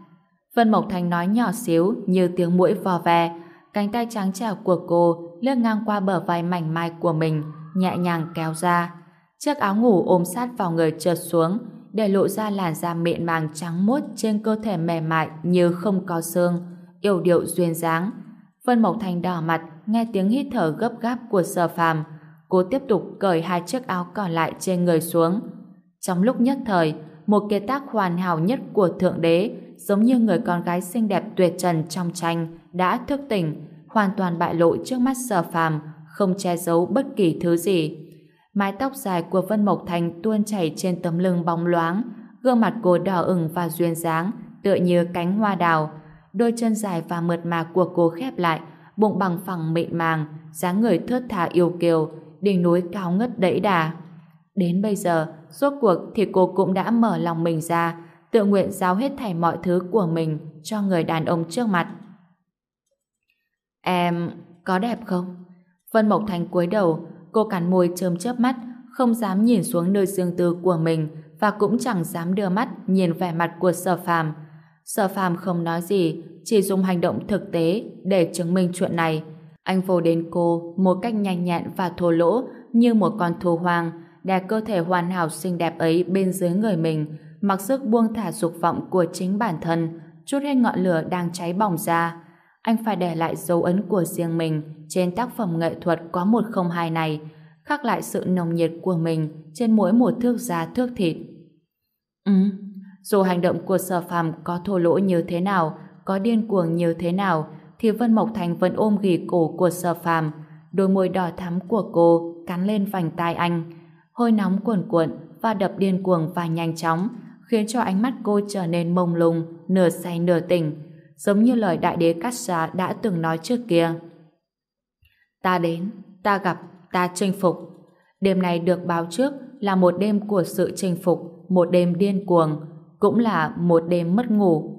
Vân Mộc Thành nói nhỏ xíu như tiếng mũi vò ve, cánh tay trắng trẻo của cô lướt ngang qua bờ vai mảnh mai của mình, nhẹ nhàng kéo ra. Chiếc áo ngủ ôm sát vào người trượt xuống, để lộ ra làn da mịn màng trắng muốt trên cơ thể mềm mại như không có xương, yêu điệu duyên dáng. Vân Mộc Thành đỏ mặt, nghe tiếng hít thở gấp gáp của Sở Phàm, cô tiếp tục cởi hai chiếc áo còn lại trên người xuống. Trong lúc nhất thời, một kiệt tác hoàn hảo nhất của Thượng Đế, giống như người con gái xinh đẹp tuyệt trần trong tranh, đã thức tỉnh, hoàn toàn bại lộ trước mắt Sở Phàm, không che giấu bất kỳ thứ gì. Mái tóc dài của Vân Mộc Thành tuôn chảy trên tấm lưng bóng loáng, gương mặt cô đỏ ửng và duyên dáng, tựa như cánh hoa đào. Đôi chân dài và mượt mà của cô khép lại, bụng bằng phẳng mịn màng, dáng người thướt tha yêu kiều, đỉnh núi cao ngất đẫy đà. Đến bây giờ, rốt cuộc thì cô cũng đã mở lòng mình ra, tự nguyện giao hết thảy mọi thứ của mình cho người đàn ông trước mặt. Em có đẹp không? Vân Mộc Thành cúi đầu, cô cắn môi chớm chớp mắt, không dám nhìn xuống nơi dương tư của mình và cũng chẳng dám đưa mắt nhìn vẻ mặt của Sở Phàm. Sở Phàm không nói gì, chỉ dùng hành động thực tế để chứng minh chuyện này. Anh vồ đến cô một cách nhanh nhẹn và thô lỗ như một con thú hoang, đè cơ thể hoàn hảo xinh đẹp ấy bên dưới người mình, mặc sức buông thả dục vọng của chính bản thân, chút hết ngọn lửa đang cháy bỏng ra. Anh phải để lại dấu ấn của riêng mình trên tác phẩm nghệ thuật có một không hai này, khắc lại sự nồng nhiệt của mình trên mỗi một thước da thước thịt. Ừ, dù hành động của sở phàm có thô lỗ như thế nào, có điên cuồng như thế nào, thì Vân Mộc Thành vẫn ôm ghì cổ của sở phàm, đôi môi đỏ thắm của cô cắn lên vành tai anh. hơi nóng cuồn cuộn và đập điên cuồng và nhanh chóng, khiến cho ánh mắt cô trở nên mông lung, nửa say nửa tỉnh, giống như lời đại đế Cát Xá đã từng nói trước kia. Ta đến, ta gặp, ta chinh phục. Đêm này được báo trước là một đêm của sự chinh phục, một đêm điên cuồng, cũng là một đêm mất ngủ.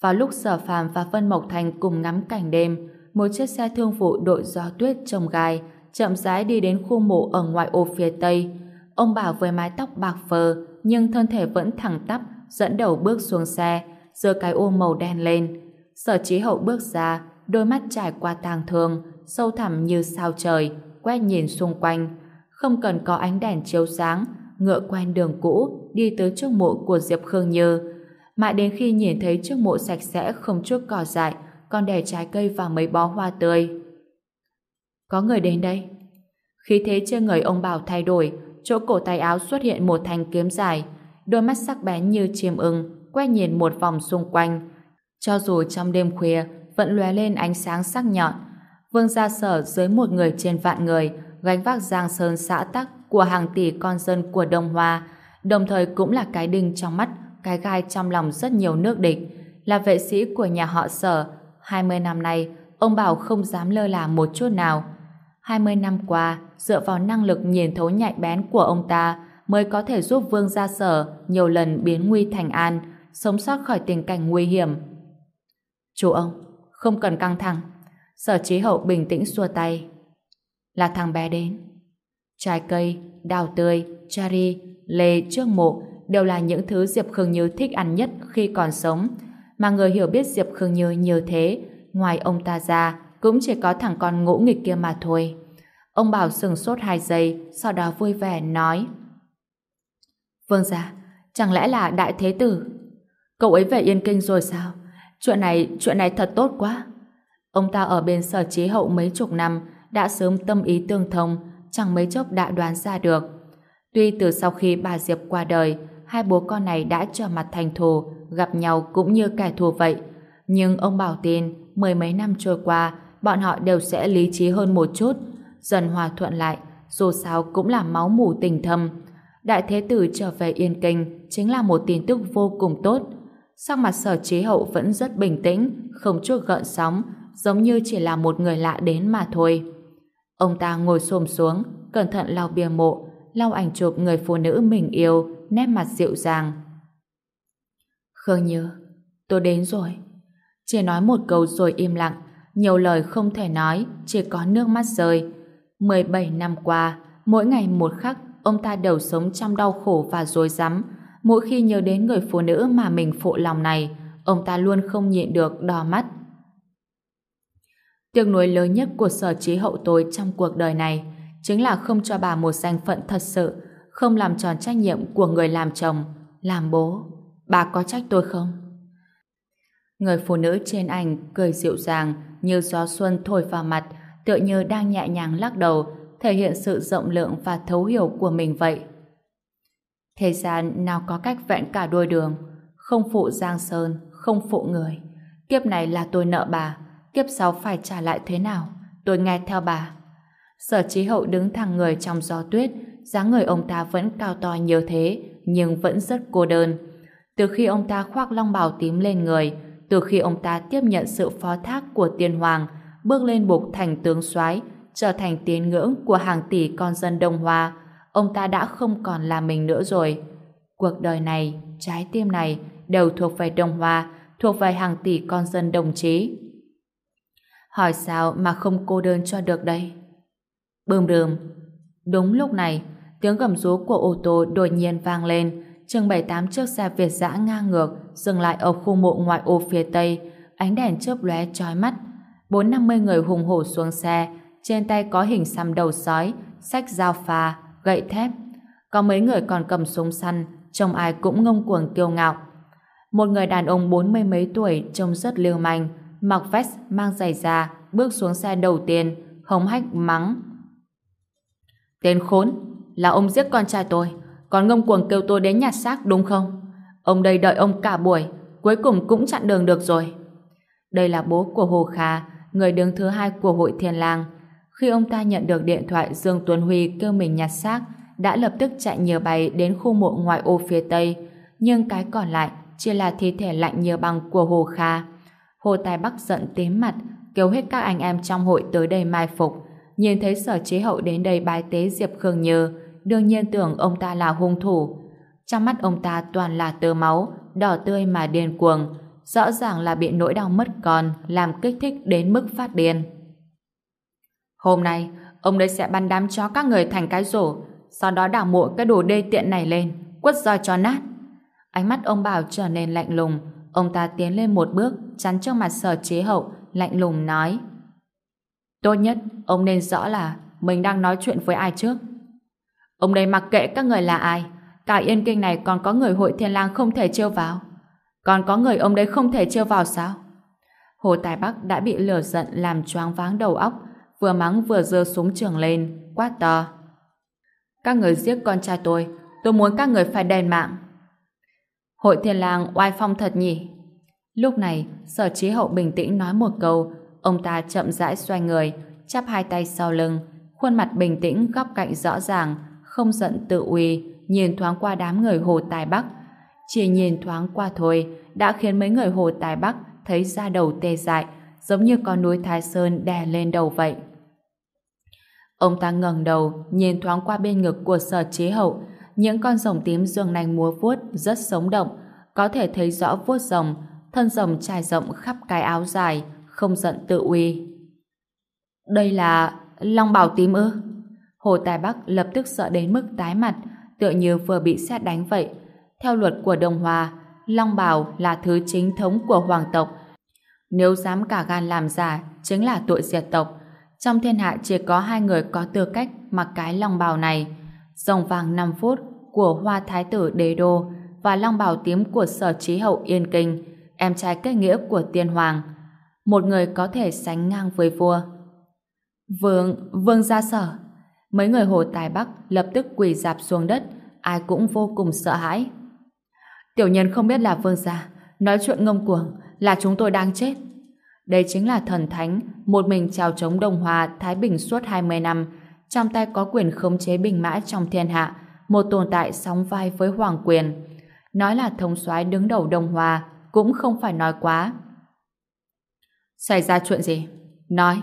Vào lúc Sở Phàm và Vân Mộc Thành cùng ngắm cảnh đêm, một chiếc xe thương vụ đội gió tuyết trồng gai chậm rãi đi đến khu mộ ở ngoại ô phía tây. Ông bảo với mái tóc bạc phơ, nhưng thân thể vẫn thẳng tắp, dẫn đầu bước xuống xe, giơ cái ô màu đen lên. Sở trí Hậu bước ra, đôi mắt trải qua tàng thương, sâu thẳm như sao trời, quét nhìn xung quanh. Không cần có ánh đèn chiếu sáng, ngựa quen đường cũ, đi tới trước mộ của Diệp Khương Như. Mãi đến khi nhìn thấy trước mộ sạch sẽ không chút cỏ dại, còn để trái cây và mấy bó hoa tươi. Có người đến đây. Khí thế trên người ông Bảo thay đổi, chỗ cổ tay áo xuất hiện một thanh kiếm dài, đôi mắt sắc bén như chiêm ưng, quét nhìn một vòng xung quanh. Cho dù trong đêm khuya, vẫn lóe lên ánh sáng sắc nhọn. Vương gia sở dưới một người trên vạn người, gánh vác giang sơn xã tắc của hàng tỷ con dân của Đông Hoa, đồng thời cũng là cái đinh trong mắt, cái gai trong lòng rất nhiều nước địch, là vệ sĩ của nhà họ sở. 20 năm nay, ông Bảo không dám lơ là một chút nào. 20 năm qua, dựa vào năng lực nhìn thấu nhạy bén của ông ta mới có thể giúp Vương Gia Sở nhiều lần biến nguy thành an, sống sót khỏi tình cảnh nguy hiểm. Chú ông, không cần căng thẳng. Sở trí Hậu bình tĩnh xua tay. Là thằng bé đến. Trái cây, đào tươi, cherry, lê trước mộ đều là những thứ Diệp Khương Như thích ăn nhất khi còn sống. Mà người hiểu biết Diệp Khương Như nhiều thế, ngoài ông ta ra, cũng chỉ có thằng con ngỗ nghịch kia mà thôi. Ông Bảo sừng sốt hai giây, sau đó vui vẻ nói Vương gia, chẳng lẽ là đại thế tử? Cậu ấy về Yên Kinh rồi sao? Chuyện này, chuyện này thật tốt quá. Ông ta ở bên sở chế hậu mấy chục năm, đã sớm tâm ý tương thông, chẳng mấy chốc đã đoán ra được. Tuy từ sau khi bà Diệp qua đời, hai bố con này đã trở mặt thành thù, gặp nhau cũng như kẻ thù vậy. Nhưng ông bảo tin, mười mấy năm trôi qua, bọn họ đều sẽ lý trí hơn một chút, dần hòa thuận lại, dù sao cũng là máu mủ tình thâm. Đại Thế Tử trở về Yên Kinh chính là một tin tức vô cùng tốt. Sắc mặt sở chế hậu vẫn rất bình tĩnh, không chút gợn sóng, giống như chỉ là một người lạ đến mà thôi. Ông ta ngồi xồm xuống, cẩn thận lau bia mộ, lau ảnh chụp người phụ nữ mình yêu, nét mặt dịu dàng. Khương Như, tôi đến rồi. Chỉ nói một câu rồi im lặng, nhiều lời không thể nói, chỉ có nước mắt rơi. 17 năm qua, mỗi ngày một khắc, ông ta đều sống trong đau khổ và dối rắm Mỗi khi nhớ đến người phụ nữ mà mình phụ lòng này, ông ta luôn không nhịn được đỏ mắt. Tiếc nuối lớn nhất của sở trí hậu tôi trong cuộc đời này chính là không cho bà một danh phận thật sự, không làm tròn trách nhiệm của người làm chồng, làm bố. Bà có trách tôi không? Người phụ nữ trên ảnh cười dịu dàng như gió xuân thổi vào mặt, tựa như đang nhẹ nhàng lắc đầu, thể hiện sự rộng lượng và thấu hiểu của mình vậy. Thế gian nào có cách vẹn cả đôi đường, không phụ Giang Sơn, không phụ người. Kiếp này là tôi nợ bà, kiếp sau phải trả lại thế nào? Tôi nghe theo bà. Sở trí hậu đứng thẳng người trong gió tuyết, dáng người ông ta vẫn cao to nhiều thế, nhưng vẫn rất cô đơn. Từ khi ông ta khoác long bào tím lên người, từ khi ông ta tiếp nhận sự phó thác của tiên hoàng, bước lên bục thành tướng soái, trở thành tín ngưỡng của hàng tỷ con dân Đông Hoa, ông ta đã không còn là mình nữa rồi. Cuộc đời này, trái tim này đều thuộc về Đông Hoa, thuộc về hàng tỷ con dân đồng chí. Hỏi sao mà không cô đơn cho được đây? Bơm rơm. Đúng lúc này, tiếng gầm rú của ô tô đột nhiên vang lên, chừng bảy tám chiếc xe Việt dã ngang ngược dừng lại ở khu mộ ngoại ô phía tây, ánh đèn chớp lóe chói mắt. Bốn năm mươi người hùng hổ xuống xe, trên tay có hình xăm đầu sói, sách dao pha, gậy thép. Có mấy người còn cầm súng săn, trông ai cũng ngông cuồng kiêu ngạo. Một người đàn ông bốn mươi mấy tuổi trông rất lưu manh, mặc vest mang giày da, bước xuống xe đầu tiên, hống hách mắng. Tên khốn, là ông giết con trai tôi, còn ngông cuồng kêu tôi đến nhặt xác đúng không? Ông đây đợi ông cả buổi, cuối cùng cũng chặn đường được rồi. Đây là bố của Hồ Kha, người đứng thứ hai của hội Thiên Lang. Khi ông ta nhận được điện thoại Dương Tuấn Huy kêu mình nhặt xác, đã lập tức chạy nhờ bay đến khu mộ ngoại ô phía tây, nhưng cái còn lại chỉ là thi thể lạnh như băng của Hồ Kha. Hồ Tài Bắc giận tím mặt, kêu hết các anh em trong hội tới đây mai phục. Nhìn thấy sở chế hậu đến đây bài tế Diệp Khương Như, đương nhiên tưởng ông ta là hung thủ. Trong mắt ông ta toàn là tơ máu, đỏ tươi mà điên cuồng, rõ ràng là bị nỗi đau mất con làm kích thích đến mức phát điên. Hôm nay, ông đây sẽ bắn đám chó các người thành cái rổ, sau đó đảo mộ cái đồ đê tiện này lên, quất roi cho nát. Ánh mắt ông Bảo trở nên lạnh lùng, ông ta tiến lên một bước, chắn trước mặt sở chế hậu, lạnh lùng nói. Tốt nhất, ông nên rõ là mình đang nói chuyện với ai trước. Ông đây mặc kệ các người là ai, cả yên kinh này còn có người hội thiên lang không thể trêu vào. Còn có người ông đấy không thể trêu vào sao? Hồ Tài Bắc đã bị lửa giận làm choáng váng đầu óc, vừa mắng vừa giơ súng trường lên, quát to. Các người giết con trai tôi, tôi muốn các người phải đền mạng. Hội thiên lang oai phong thật nhỉ? Lúc này, sở trí hậu bình tĩnh nói một câu, ông ta chậm rãi xoay người, chắp hai tay sau lưng, khuôn mặt bình tĩnh góc cạnh rõ ràng, không giận tự uy, nhìn thoáng qua đám người Hồ Tài Bắc. Chỉ nhìn thoáng qua thôi, đã khiến mấy người Hồ Tài Bắc thấy da đầu tê dại, giống như con núi Thái Sơn đè lên đầu vậy. Ông ta ngẩng đầu, nhìn thoáng qua bên ngực của sở chế hậu, những con rồng tím dương nanh múa vuốt rất sống động, có thể thấy rõ vuốt rồng, thân rồng trải rộng khắp cái áo dài, không giận tự uy. Đây là Long Bảo tím ư? Hồ Tài Bắc lập tức sợ đến mức tái mặt, tựa như vừa bị xét đánh vậy. Theo luật của Đông Hòa, Long Bảo là thứ chính thống của hoàng tộc. Nếu dám cả gan làm giả, chính là tội diệt tộc. Trong thiên hạ chỉ có hai người có tư cách mặc cái Long Bảo này. dòng vàng 5 phút của Hoa Thái tử Đế Đô và Long Bảo tím của Sở Trí Hậu Yên Kinh, em trai kết nghĩa của Tiên Hoàng. Một người có thể sánh ngang với vua. Vương, vương gia sở. Mấy người hồ tài Bắc lập tức quỳ dạp xuống đất, ai cũng vô cùng sợ hãi. Tiểu nhân không biết là vương gia, nói chuyện ngông cuồng, là chúng tôi đang chết. Đây chính là thần thánh, một mình trào chống đồng Hòa, Thái Bình suốt 20 năm, trong tay có quyền khống chế bình mã trong thiên hạ, một tồn tại sóng vai với hoàng quyền. Nói là thống soái đứng đầu đồng Hòa, cũng không phải nói quá. Xảy ra chuyện gì? Nói.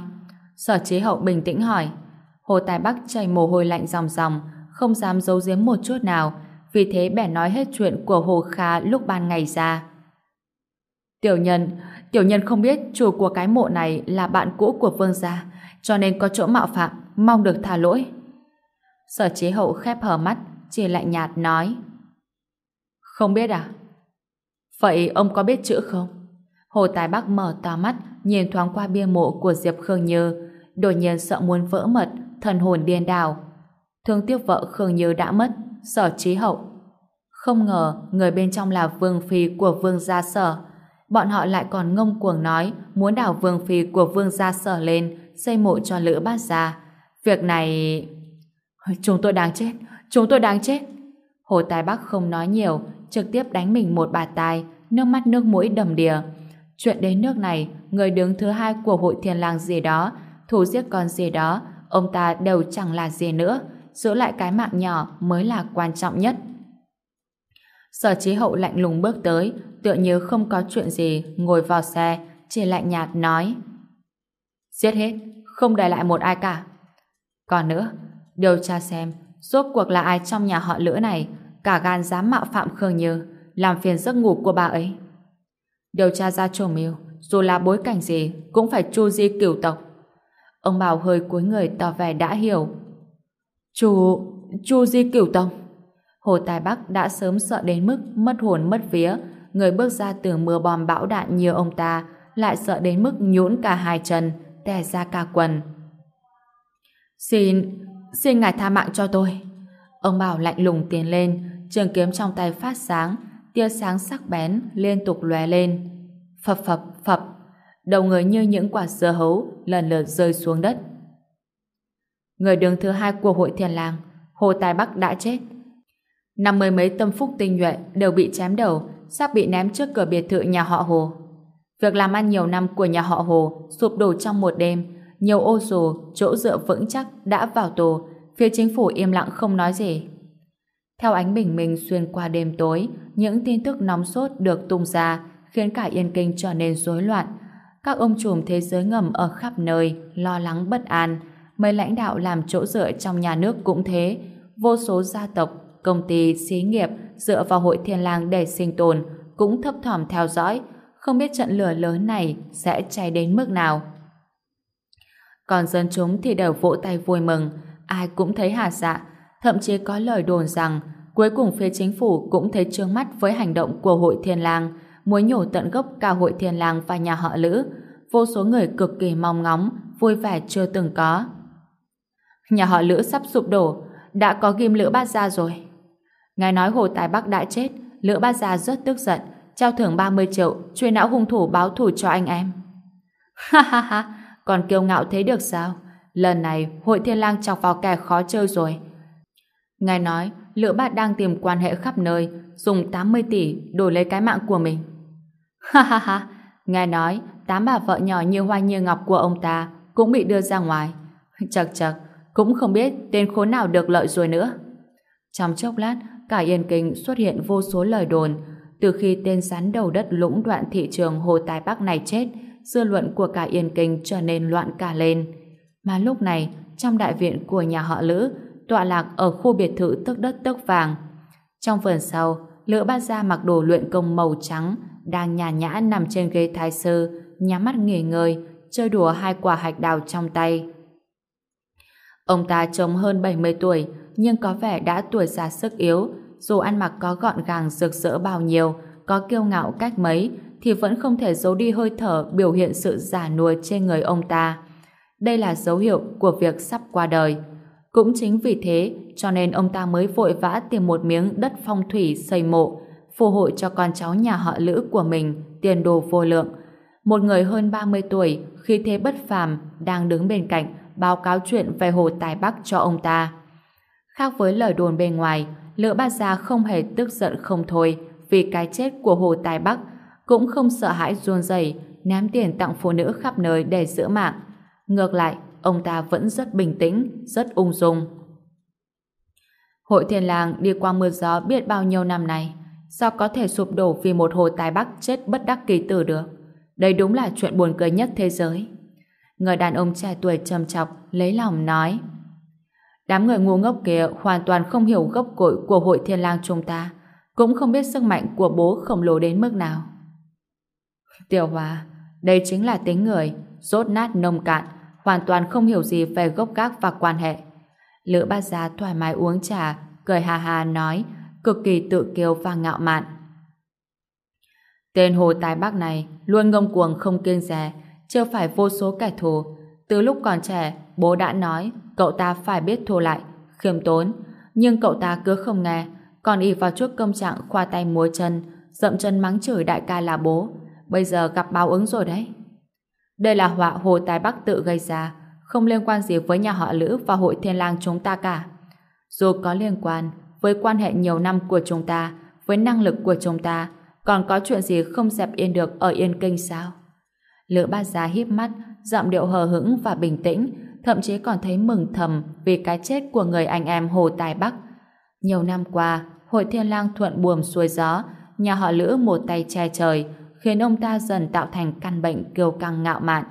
Sở chế hậu bình tĩnh hỏi. Hồ Tài Bắc chảy mồ hôi lạnh ròng ròng, không dám giấu giếm một chút nào, vì thế bẻ nói hết chuyện của Hồ Kha lúc ban ngày ra. Tiểu nhân, tiểu nhân không biết chủ của cái mộ này là bạn cũ của vương gia, cho nên có chỗ mạo phạm, mong được tha lỗi. Sở chế hậu khép hờ mắt, chỉ lạnh nhạt nói. Không biết à? Vậy ông có biết chữ không? Hồ Tài Bắc mở to mắt, nhìn thoáng qua bia mộ của Diệp Khương Như, đột nhiên sợ muốn vỡ mật, thần hồn điên đảo. Thương tiếc vợ Khương Như đã mất, sở trí hậu. Không ngờ người bên trong là vương phi của vương gia sở. Bọn họ lại còn ngông cuồng nói muốn đảo vương phi của vương gia sở lên xây mộ cho lữ bát gia. Việc này... Chúng tôi đáng chết, chúng tôi đáng chết. Hồ Tài Bắc không nói nhiều, trực tiếp đánh mình một bà tai, nước mắt nước mũi đầm đìa. Chuyện đến nước này, người đứng thứ hai của hội thiền làng gì đó, thủ giết con gì đó, ông ta đều chẳng là gì nữa, giữ lại cái mạng nhỏ mới là quan trọng nhất. Sở trí hậu lạnh lùng bước tới, tựa như không có chuyện gì, ngồi vào xe, chỉ lạnh nhạt nói. Giết hết, không để lại một ai cả. Còn nữa, điều tra xem, rốt cuộc là ai trong nhà họ lữ này, cả gan dám mạo phạm Khương Như, làm phiền giấc ngủ của bà ấy. Điều tra ra chủ mưu, dù là bối cảnh gì, cũng phải chu di cửu tộc. Ông Bảo hơi cúi người tỏ vẻ đã hiểu. Chu... chu di cửu tộc. Hồ Tài Bắc đã sớm sợ đến mức mất hồn mất vía, người bước ra từ mưa bom bão đạn như ông ta, lại sợ đến mức nhũn cả hai chân, tè ra cả quần. Xin, xin ngài tha mạng cho tôi. Ông Bảo lạnh lùng tiến lên, trường kiếm trong tay phát sáng, tia sáng sắc bén liên tục lóe lên. Phập phập phập, đầu người như những quả dưa hấu lần lượt rơi xuống đất. Người đứng thứ hai của hội thiền làng, Hồ Tài Bắc đã chết. Năm mươi mấy tâm phúc tinh nhuệ đều bị chém đầu, sắp bị ném trước cửa biệt thự nhà họ Hồ. Việc làm ăn nhiều năm của nhà họ Hồ sụp đổ trong một đêm, nhiều ô dù, chỗ dựa vững chắc đã vào tù, phía chính phủ im lặng không nói gì. Theo ánh bình minh xuyên qua đêm tối, những tin tức nóng sốt được tung ra khiến cả Yên Kinh trở nên rối loạn. Các ông trùm thế giới ngầm ở khắp nơi lo lắng bất an, mấy lãnh đạo làm chỗ dựa trong nhà nước cũng thế, vô số gia tộc, công ty, xí nghiệp dựa vào hội thiên lang để sinh tồn cũng thấp thỏm theo dõi, không biết trận lửa lớn này sẽ cháy đến mức nào. Còn dân chúng thì đều vỗ tay vui mừng, ai cũng thấy hà dạ, thậm chí có lời đồn rằng cuối cùng phía chính phủ cũng thấy trương mắt với hành động của hội thiên lang, muốn nhổ tận gốc cả hội thiên lang và nhà họ Lữ. Vô số người cực kỳ mong ngóng, vui vẻ chưa từng có. Nhà họ Lữ sắp sụp đổ, đã có ghim Lữ Bát Gia rồi. Ngài nói Hồ Tài Bắc đã chết, Lữ Bát Gia rất tức giận, trao thưởng 30 triệu, truy não hung thủ báo thù cho anh em. Ha ha ha, còn kiêu ngạo thế được sao? Lần này, hội thiên lang chọc vào kẻ khó chơi rồi. Ngài nói, Lữ Bạt đang tìm quan hệ khắp nơi, dùng 80 tỷ đổi lấy cái mạng của mình. Ha ha ha, Nghe nói, tám bà vợ nhỏ như hoa như ngọc của ông ta cũng bị đưa ra ngoài. Chật chật, cũng không biết tên khốn nào được lợi rồi nữa. Trong chốc lát, cả Yên Kinh xuất hiện vô số lời đồn. Từ khi tên rắn đầu đất lũng đoạn thị trường Hồ Tài Bắc này chết, dư luận của cả Yên Kinh trở nên loạn cả lên. Mà lúc này, trong đại viện của nhà họ Lữ, tọa lạc ở khu biệt thự tức đất tức vàng. Trong vườn sau, Lữ Bát Gia mặc đồ luyện công màu trắng, đang nhàn nhã nằm trên ghế thái sư, nhắm mắt nghỉ ngơi, chơi đùa hai quả hạch đào trong tay. Ông ta trông hơn 70 tuổi, nhưng có vẻ đã tuổi già sức yếu, dù ăn mặc có gọn gàng rực rỡ bao nhiêu, có kiêu ngạo cách mấy, thì vẫn không thể giấu đi hơi thở biểu hiện sự giả nua trên người ông ta. Đây là dấu hiệu của việc sắp qua đời. Cũng chính vì thế, cho nên ông ta mới vội vã tìm một miếng đất phong thủy xây mộ, phù hộ cho con cháu nhà họ Lữ của mình, tiền đồ vô lượng. Một người hơn 30 tuổi, khi thế bất phàm, đang đứng bên cạnh, báo cáo chuyện về Hồ Tài Bắc cho ông ta. Khác với lời đồn bên ngoài, Lữ Bát Gia không hề tức giận không thôi vì cái chết của Hồ Tài Bắc, cũng không sợ hãi run rẩy ném tiền tặng phụ nữ khắp nơi để giữ mạng. Ngược lại, ông ta vẫn rất bình tĩnh, rất ung dung. Hội Thiên Lang đi qua mưa gió biết bao nhiêu năm nay, sao có thể sụp đổ vì một Hồ Tài Bắc chết bất đắc kỳ tử được? Đây đúng là chuyện buồn cười nhất thế giới. Người đàn ông trẻ tuổi trầm chọc, lấy lòng nói. Đám người ngu ngốc kia hoàn toàn không hiểu gốc cội của hội thiên lang chúng ta, cũng không biết sức mạnh của bố khổng lồ đến mức nào. Tiểu Hòa, đây chính là tính người, rốt nát nông cạn, hoàn toàn không hiểu gì về gốc gác và quan hệ. Lữ bát gia thoải mái uống trà, cười hà hà nói, cực kỳ tự kiêu và ngạo mạn. Tên Hồ Tài bác này luôn ngông cuồng không kiêng dè, chưa phải vô số kẻ thù. Từ lúc còn trẻ, bố đã nói cậu ta phải biết thua lại, khiêm tốn. Nhưng cậu ta cứ không nghe, còn ỉ vào chút công trạng khoa tay múa chân, dậm chân mắng chửi đại ca là bố. Bây giờ gặp báo ứng rồi đấy. Đây là họa Hồ Tài Bắc tự gây ra, không liên quan gì với nhà họ Lữ và hội thiên lang chúng ta cả. Dù có liên quan với quan hệ nhiều năm của chúng ta, với năng lực của chúng ta, còn có chuyện gì không dẹp yên được ở Yên Kinh sao? Lữ bát giá híp mắt, giọng điệu hờ hững và bình tĩnh, thậm chí còn thấy mừng thầm vì cái chết của người anh em Hồ Tài Bắc. Nhiều năm qua, hội thiên lang thuận buồm xuôi gió, nhà họ Lữ một tay che trời, khiến ông ta dần tạo thành căn bệnh kiêu căng ngạo mạn,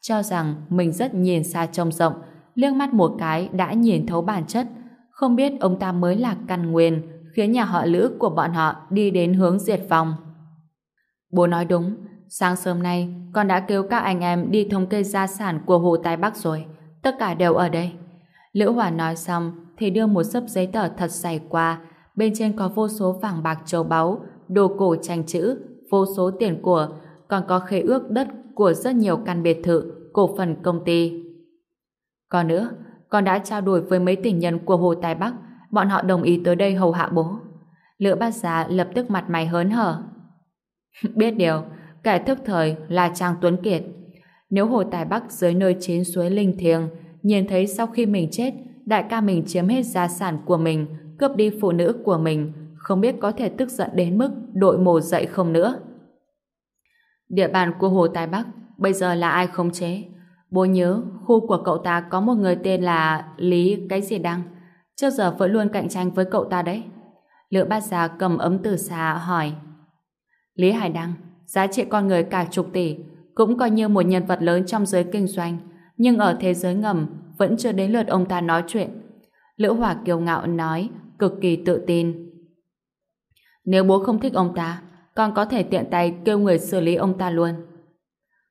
cho rằng mình rất nhìn xa trông rộng, liếc mắt một cái đã nhìn thấu bản chất, không biết ông ta mới là căn nguyên khiến nhà họ Lữ của bọn họ đi đến hướng diệt vong. Bố nói đúng, sáng sớm nay con đã kêu các anh em đi thống kê gia sản của Hồ Tài Bắc rồi, tất cả đều ở đây. Lữ Hòa nói xong thì đưa một sấp giấy tờ thật dày qua, bên trên có vô số vàng bạc châu báu, đồ cổ tranh chữ, vô số tiền của, còn có khế ước đất của rất nhiều căn biệt thự, cổ phần công ty. Còn nữa, con đã trao đổi với mấy tình nhân của Hồ Tài Bắc, bọn họ đồng ý tới đây hầu hạ bố. Lữ bát giá lập tức mặt mày hớn hở. Biết điều, kẻ thức thời là Trang Tuấn Kiệt. Nếu Hồ Tài Bắc dưới nơi chiến suối linh thiêng, nhìn thấy sau khi mình chết, đại ca mình chiếm hết gia sản của mình, cướp đi phụ nữ của mình, không biết có thể tức giận đến mức đội mồ dậy không nữa. Địa bàn của Hồ Tài Bắc bây giờ là ai không chế? Bố nhớ khu của cậu ta có một người tên là Lý cái gì đăng. Trước giờ vẫn luôn cạnh tranh với cậu ta đấy. Lữ bát già cầm ấm từ xa hỏi. Lý Hải Đăng, giá trị con người cả chục tỷ, cũng coi như một nhân vật lớn trong giới kinh doanh, nhưng ở thế giới ngầm vẫn chưa đến lượt ông ta nói chuyện. Lữ Hòa kiêu ngạo nói, cực kỳ tự tin. Nếu bố không thích ông ta, con có thể tiện tay kêu người xử lý ông ta luôn.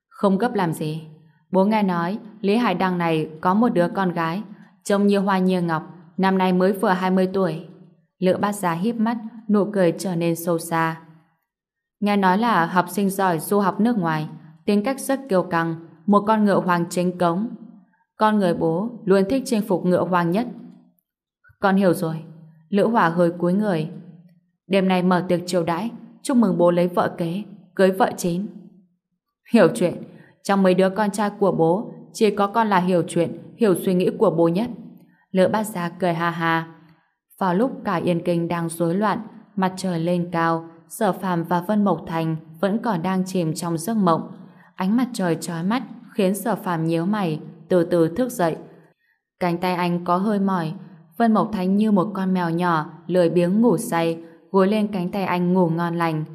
Không gấp làm gì. Bố nghe nói Lý Hải Đăng này có một đứa con gái trông như hoa như ngọc năm nay mới vừa 20 tuổi. Lữ bát gia híp mắt nụ cười trở nên sâu xa. Nghe nói là học sinh giỏi du học nước ngoài tính cách rất kiêu căng một con ngựa hoàng chính cống. Con người bố luôn thích chinh phục ngựa hoàng nhất. Con hiểu rồi. Lữ Hòa hơi cúi người. Đêm nay mở tiệc chiêu đãi chúc mừng bố lấy vợ kế cưới vợ chín. Hiểu chuyện trong mấy đứa con trai của bố, chỉ có con là hiểu chuyện, hiểu suy nghĩ của bố nhất. Lỡ bát gia cười ha ha. Vào lúc cả Yên Kinh đang rối loạn, mặt trời lên cao, Sở Phàm và Vân Mộc Thành vẫn còn đang chìm trong giấc mộng. Ánh mặt trời chói mắt khiến Sở Phàm nhíu mày, từ từ thức dậy. Cánh tay anh có hơi mỏi, Vân Mộc Thành như một con mèo nhỏ, lười biếng ngủ say, gối lên cánh tay anh ngủ ngon lành.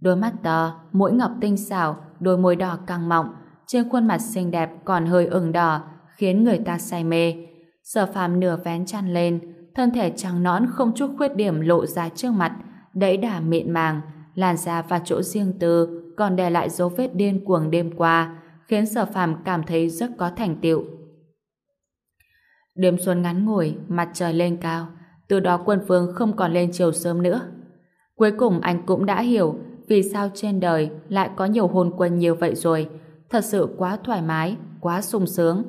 Đôi mắt to, mũi ngọc tinh xảo, đôi môi đỏ căng mọng, trên khuôn mặt xinh đẹp còn hơi ửng đỏ, khiến người ta say mê. Sở phàm nửa vén chăn lên, thân thể trắng nõn không chút khuyết điểm lộ ra trước mặt, đẫy đà mịn màng, làn da và chỗ riêng tư còn để lại dấu vết điên cuồng đêm qua, khiến sở phàm cảm thấy rất có thành tựu. Đêm xuân ngắn ngủi, mặt trời lên cao, từ đó quân phương không còn lên chiều sớm nữa. Cuối cùng anh cũng đã hiểu vì sao trên đời lại có nhiều hôn quân như vậy rồi, thật sự quá thoải mái, quá sung sướng.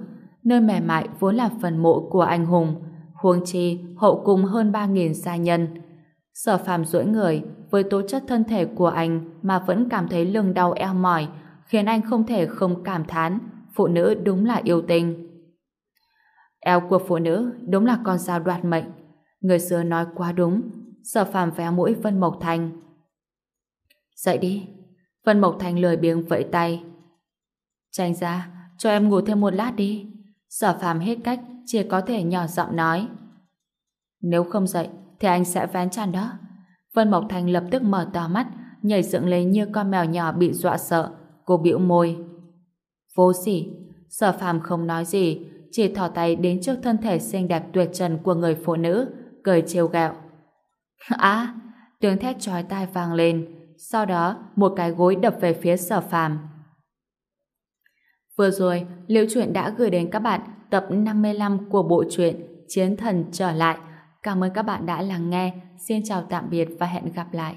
Nơi mềm mại vốn là phần mộ của anh hùng, huống chi hậu cung hơn 3.000 gia nhân. Sở phàm duỗi người, với tố chất thân thể của anh mà vẫn cảm thấy lưng đau eo mỏi, khiến anh không thể không cảm thán, phụ nữ đúng là yêu tình. Eo của phụ nữ đúng là con dao đoạt mệnh. Người xưa nói quá đúng, sở phàm véo mũi Vân Mộc Thành. Dậy đi. Vân Mộc Thành lười biếng vẫy tay. Tranh ra, cho em ngủ thêm một lát đi. Sở phàm hết cách, chỉ có thể nhỏ giọng nói. Nếu không dậy, thì anh sẽ vén chăn đó. Vân Mộc Thành lập tức mở to mắt, nhảy dựng lên như con mèo nhỏ bị dọa sợ. Cô bĩu môi. Vô sỉ, sở phàm không nói gì, chỉ thò tay đến trước thân thể xinh đẹp tuyệt trần của người phụ nữ, cười trêu gẹo à tiếng thét chói tai vang lên, sau đó một cái gối đập về phía sở phàm. Vừa rồi, Liễu Chuyện đã gửi đến các bạn tập 55 của bộ truyện Chiến Thần Trở Lại. Cảm ơn các bạn đã lắng nghe. Xin chào tạm biệt và hẹn gặp lại.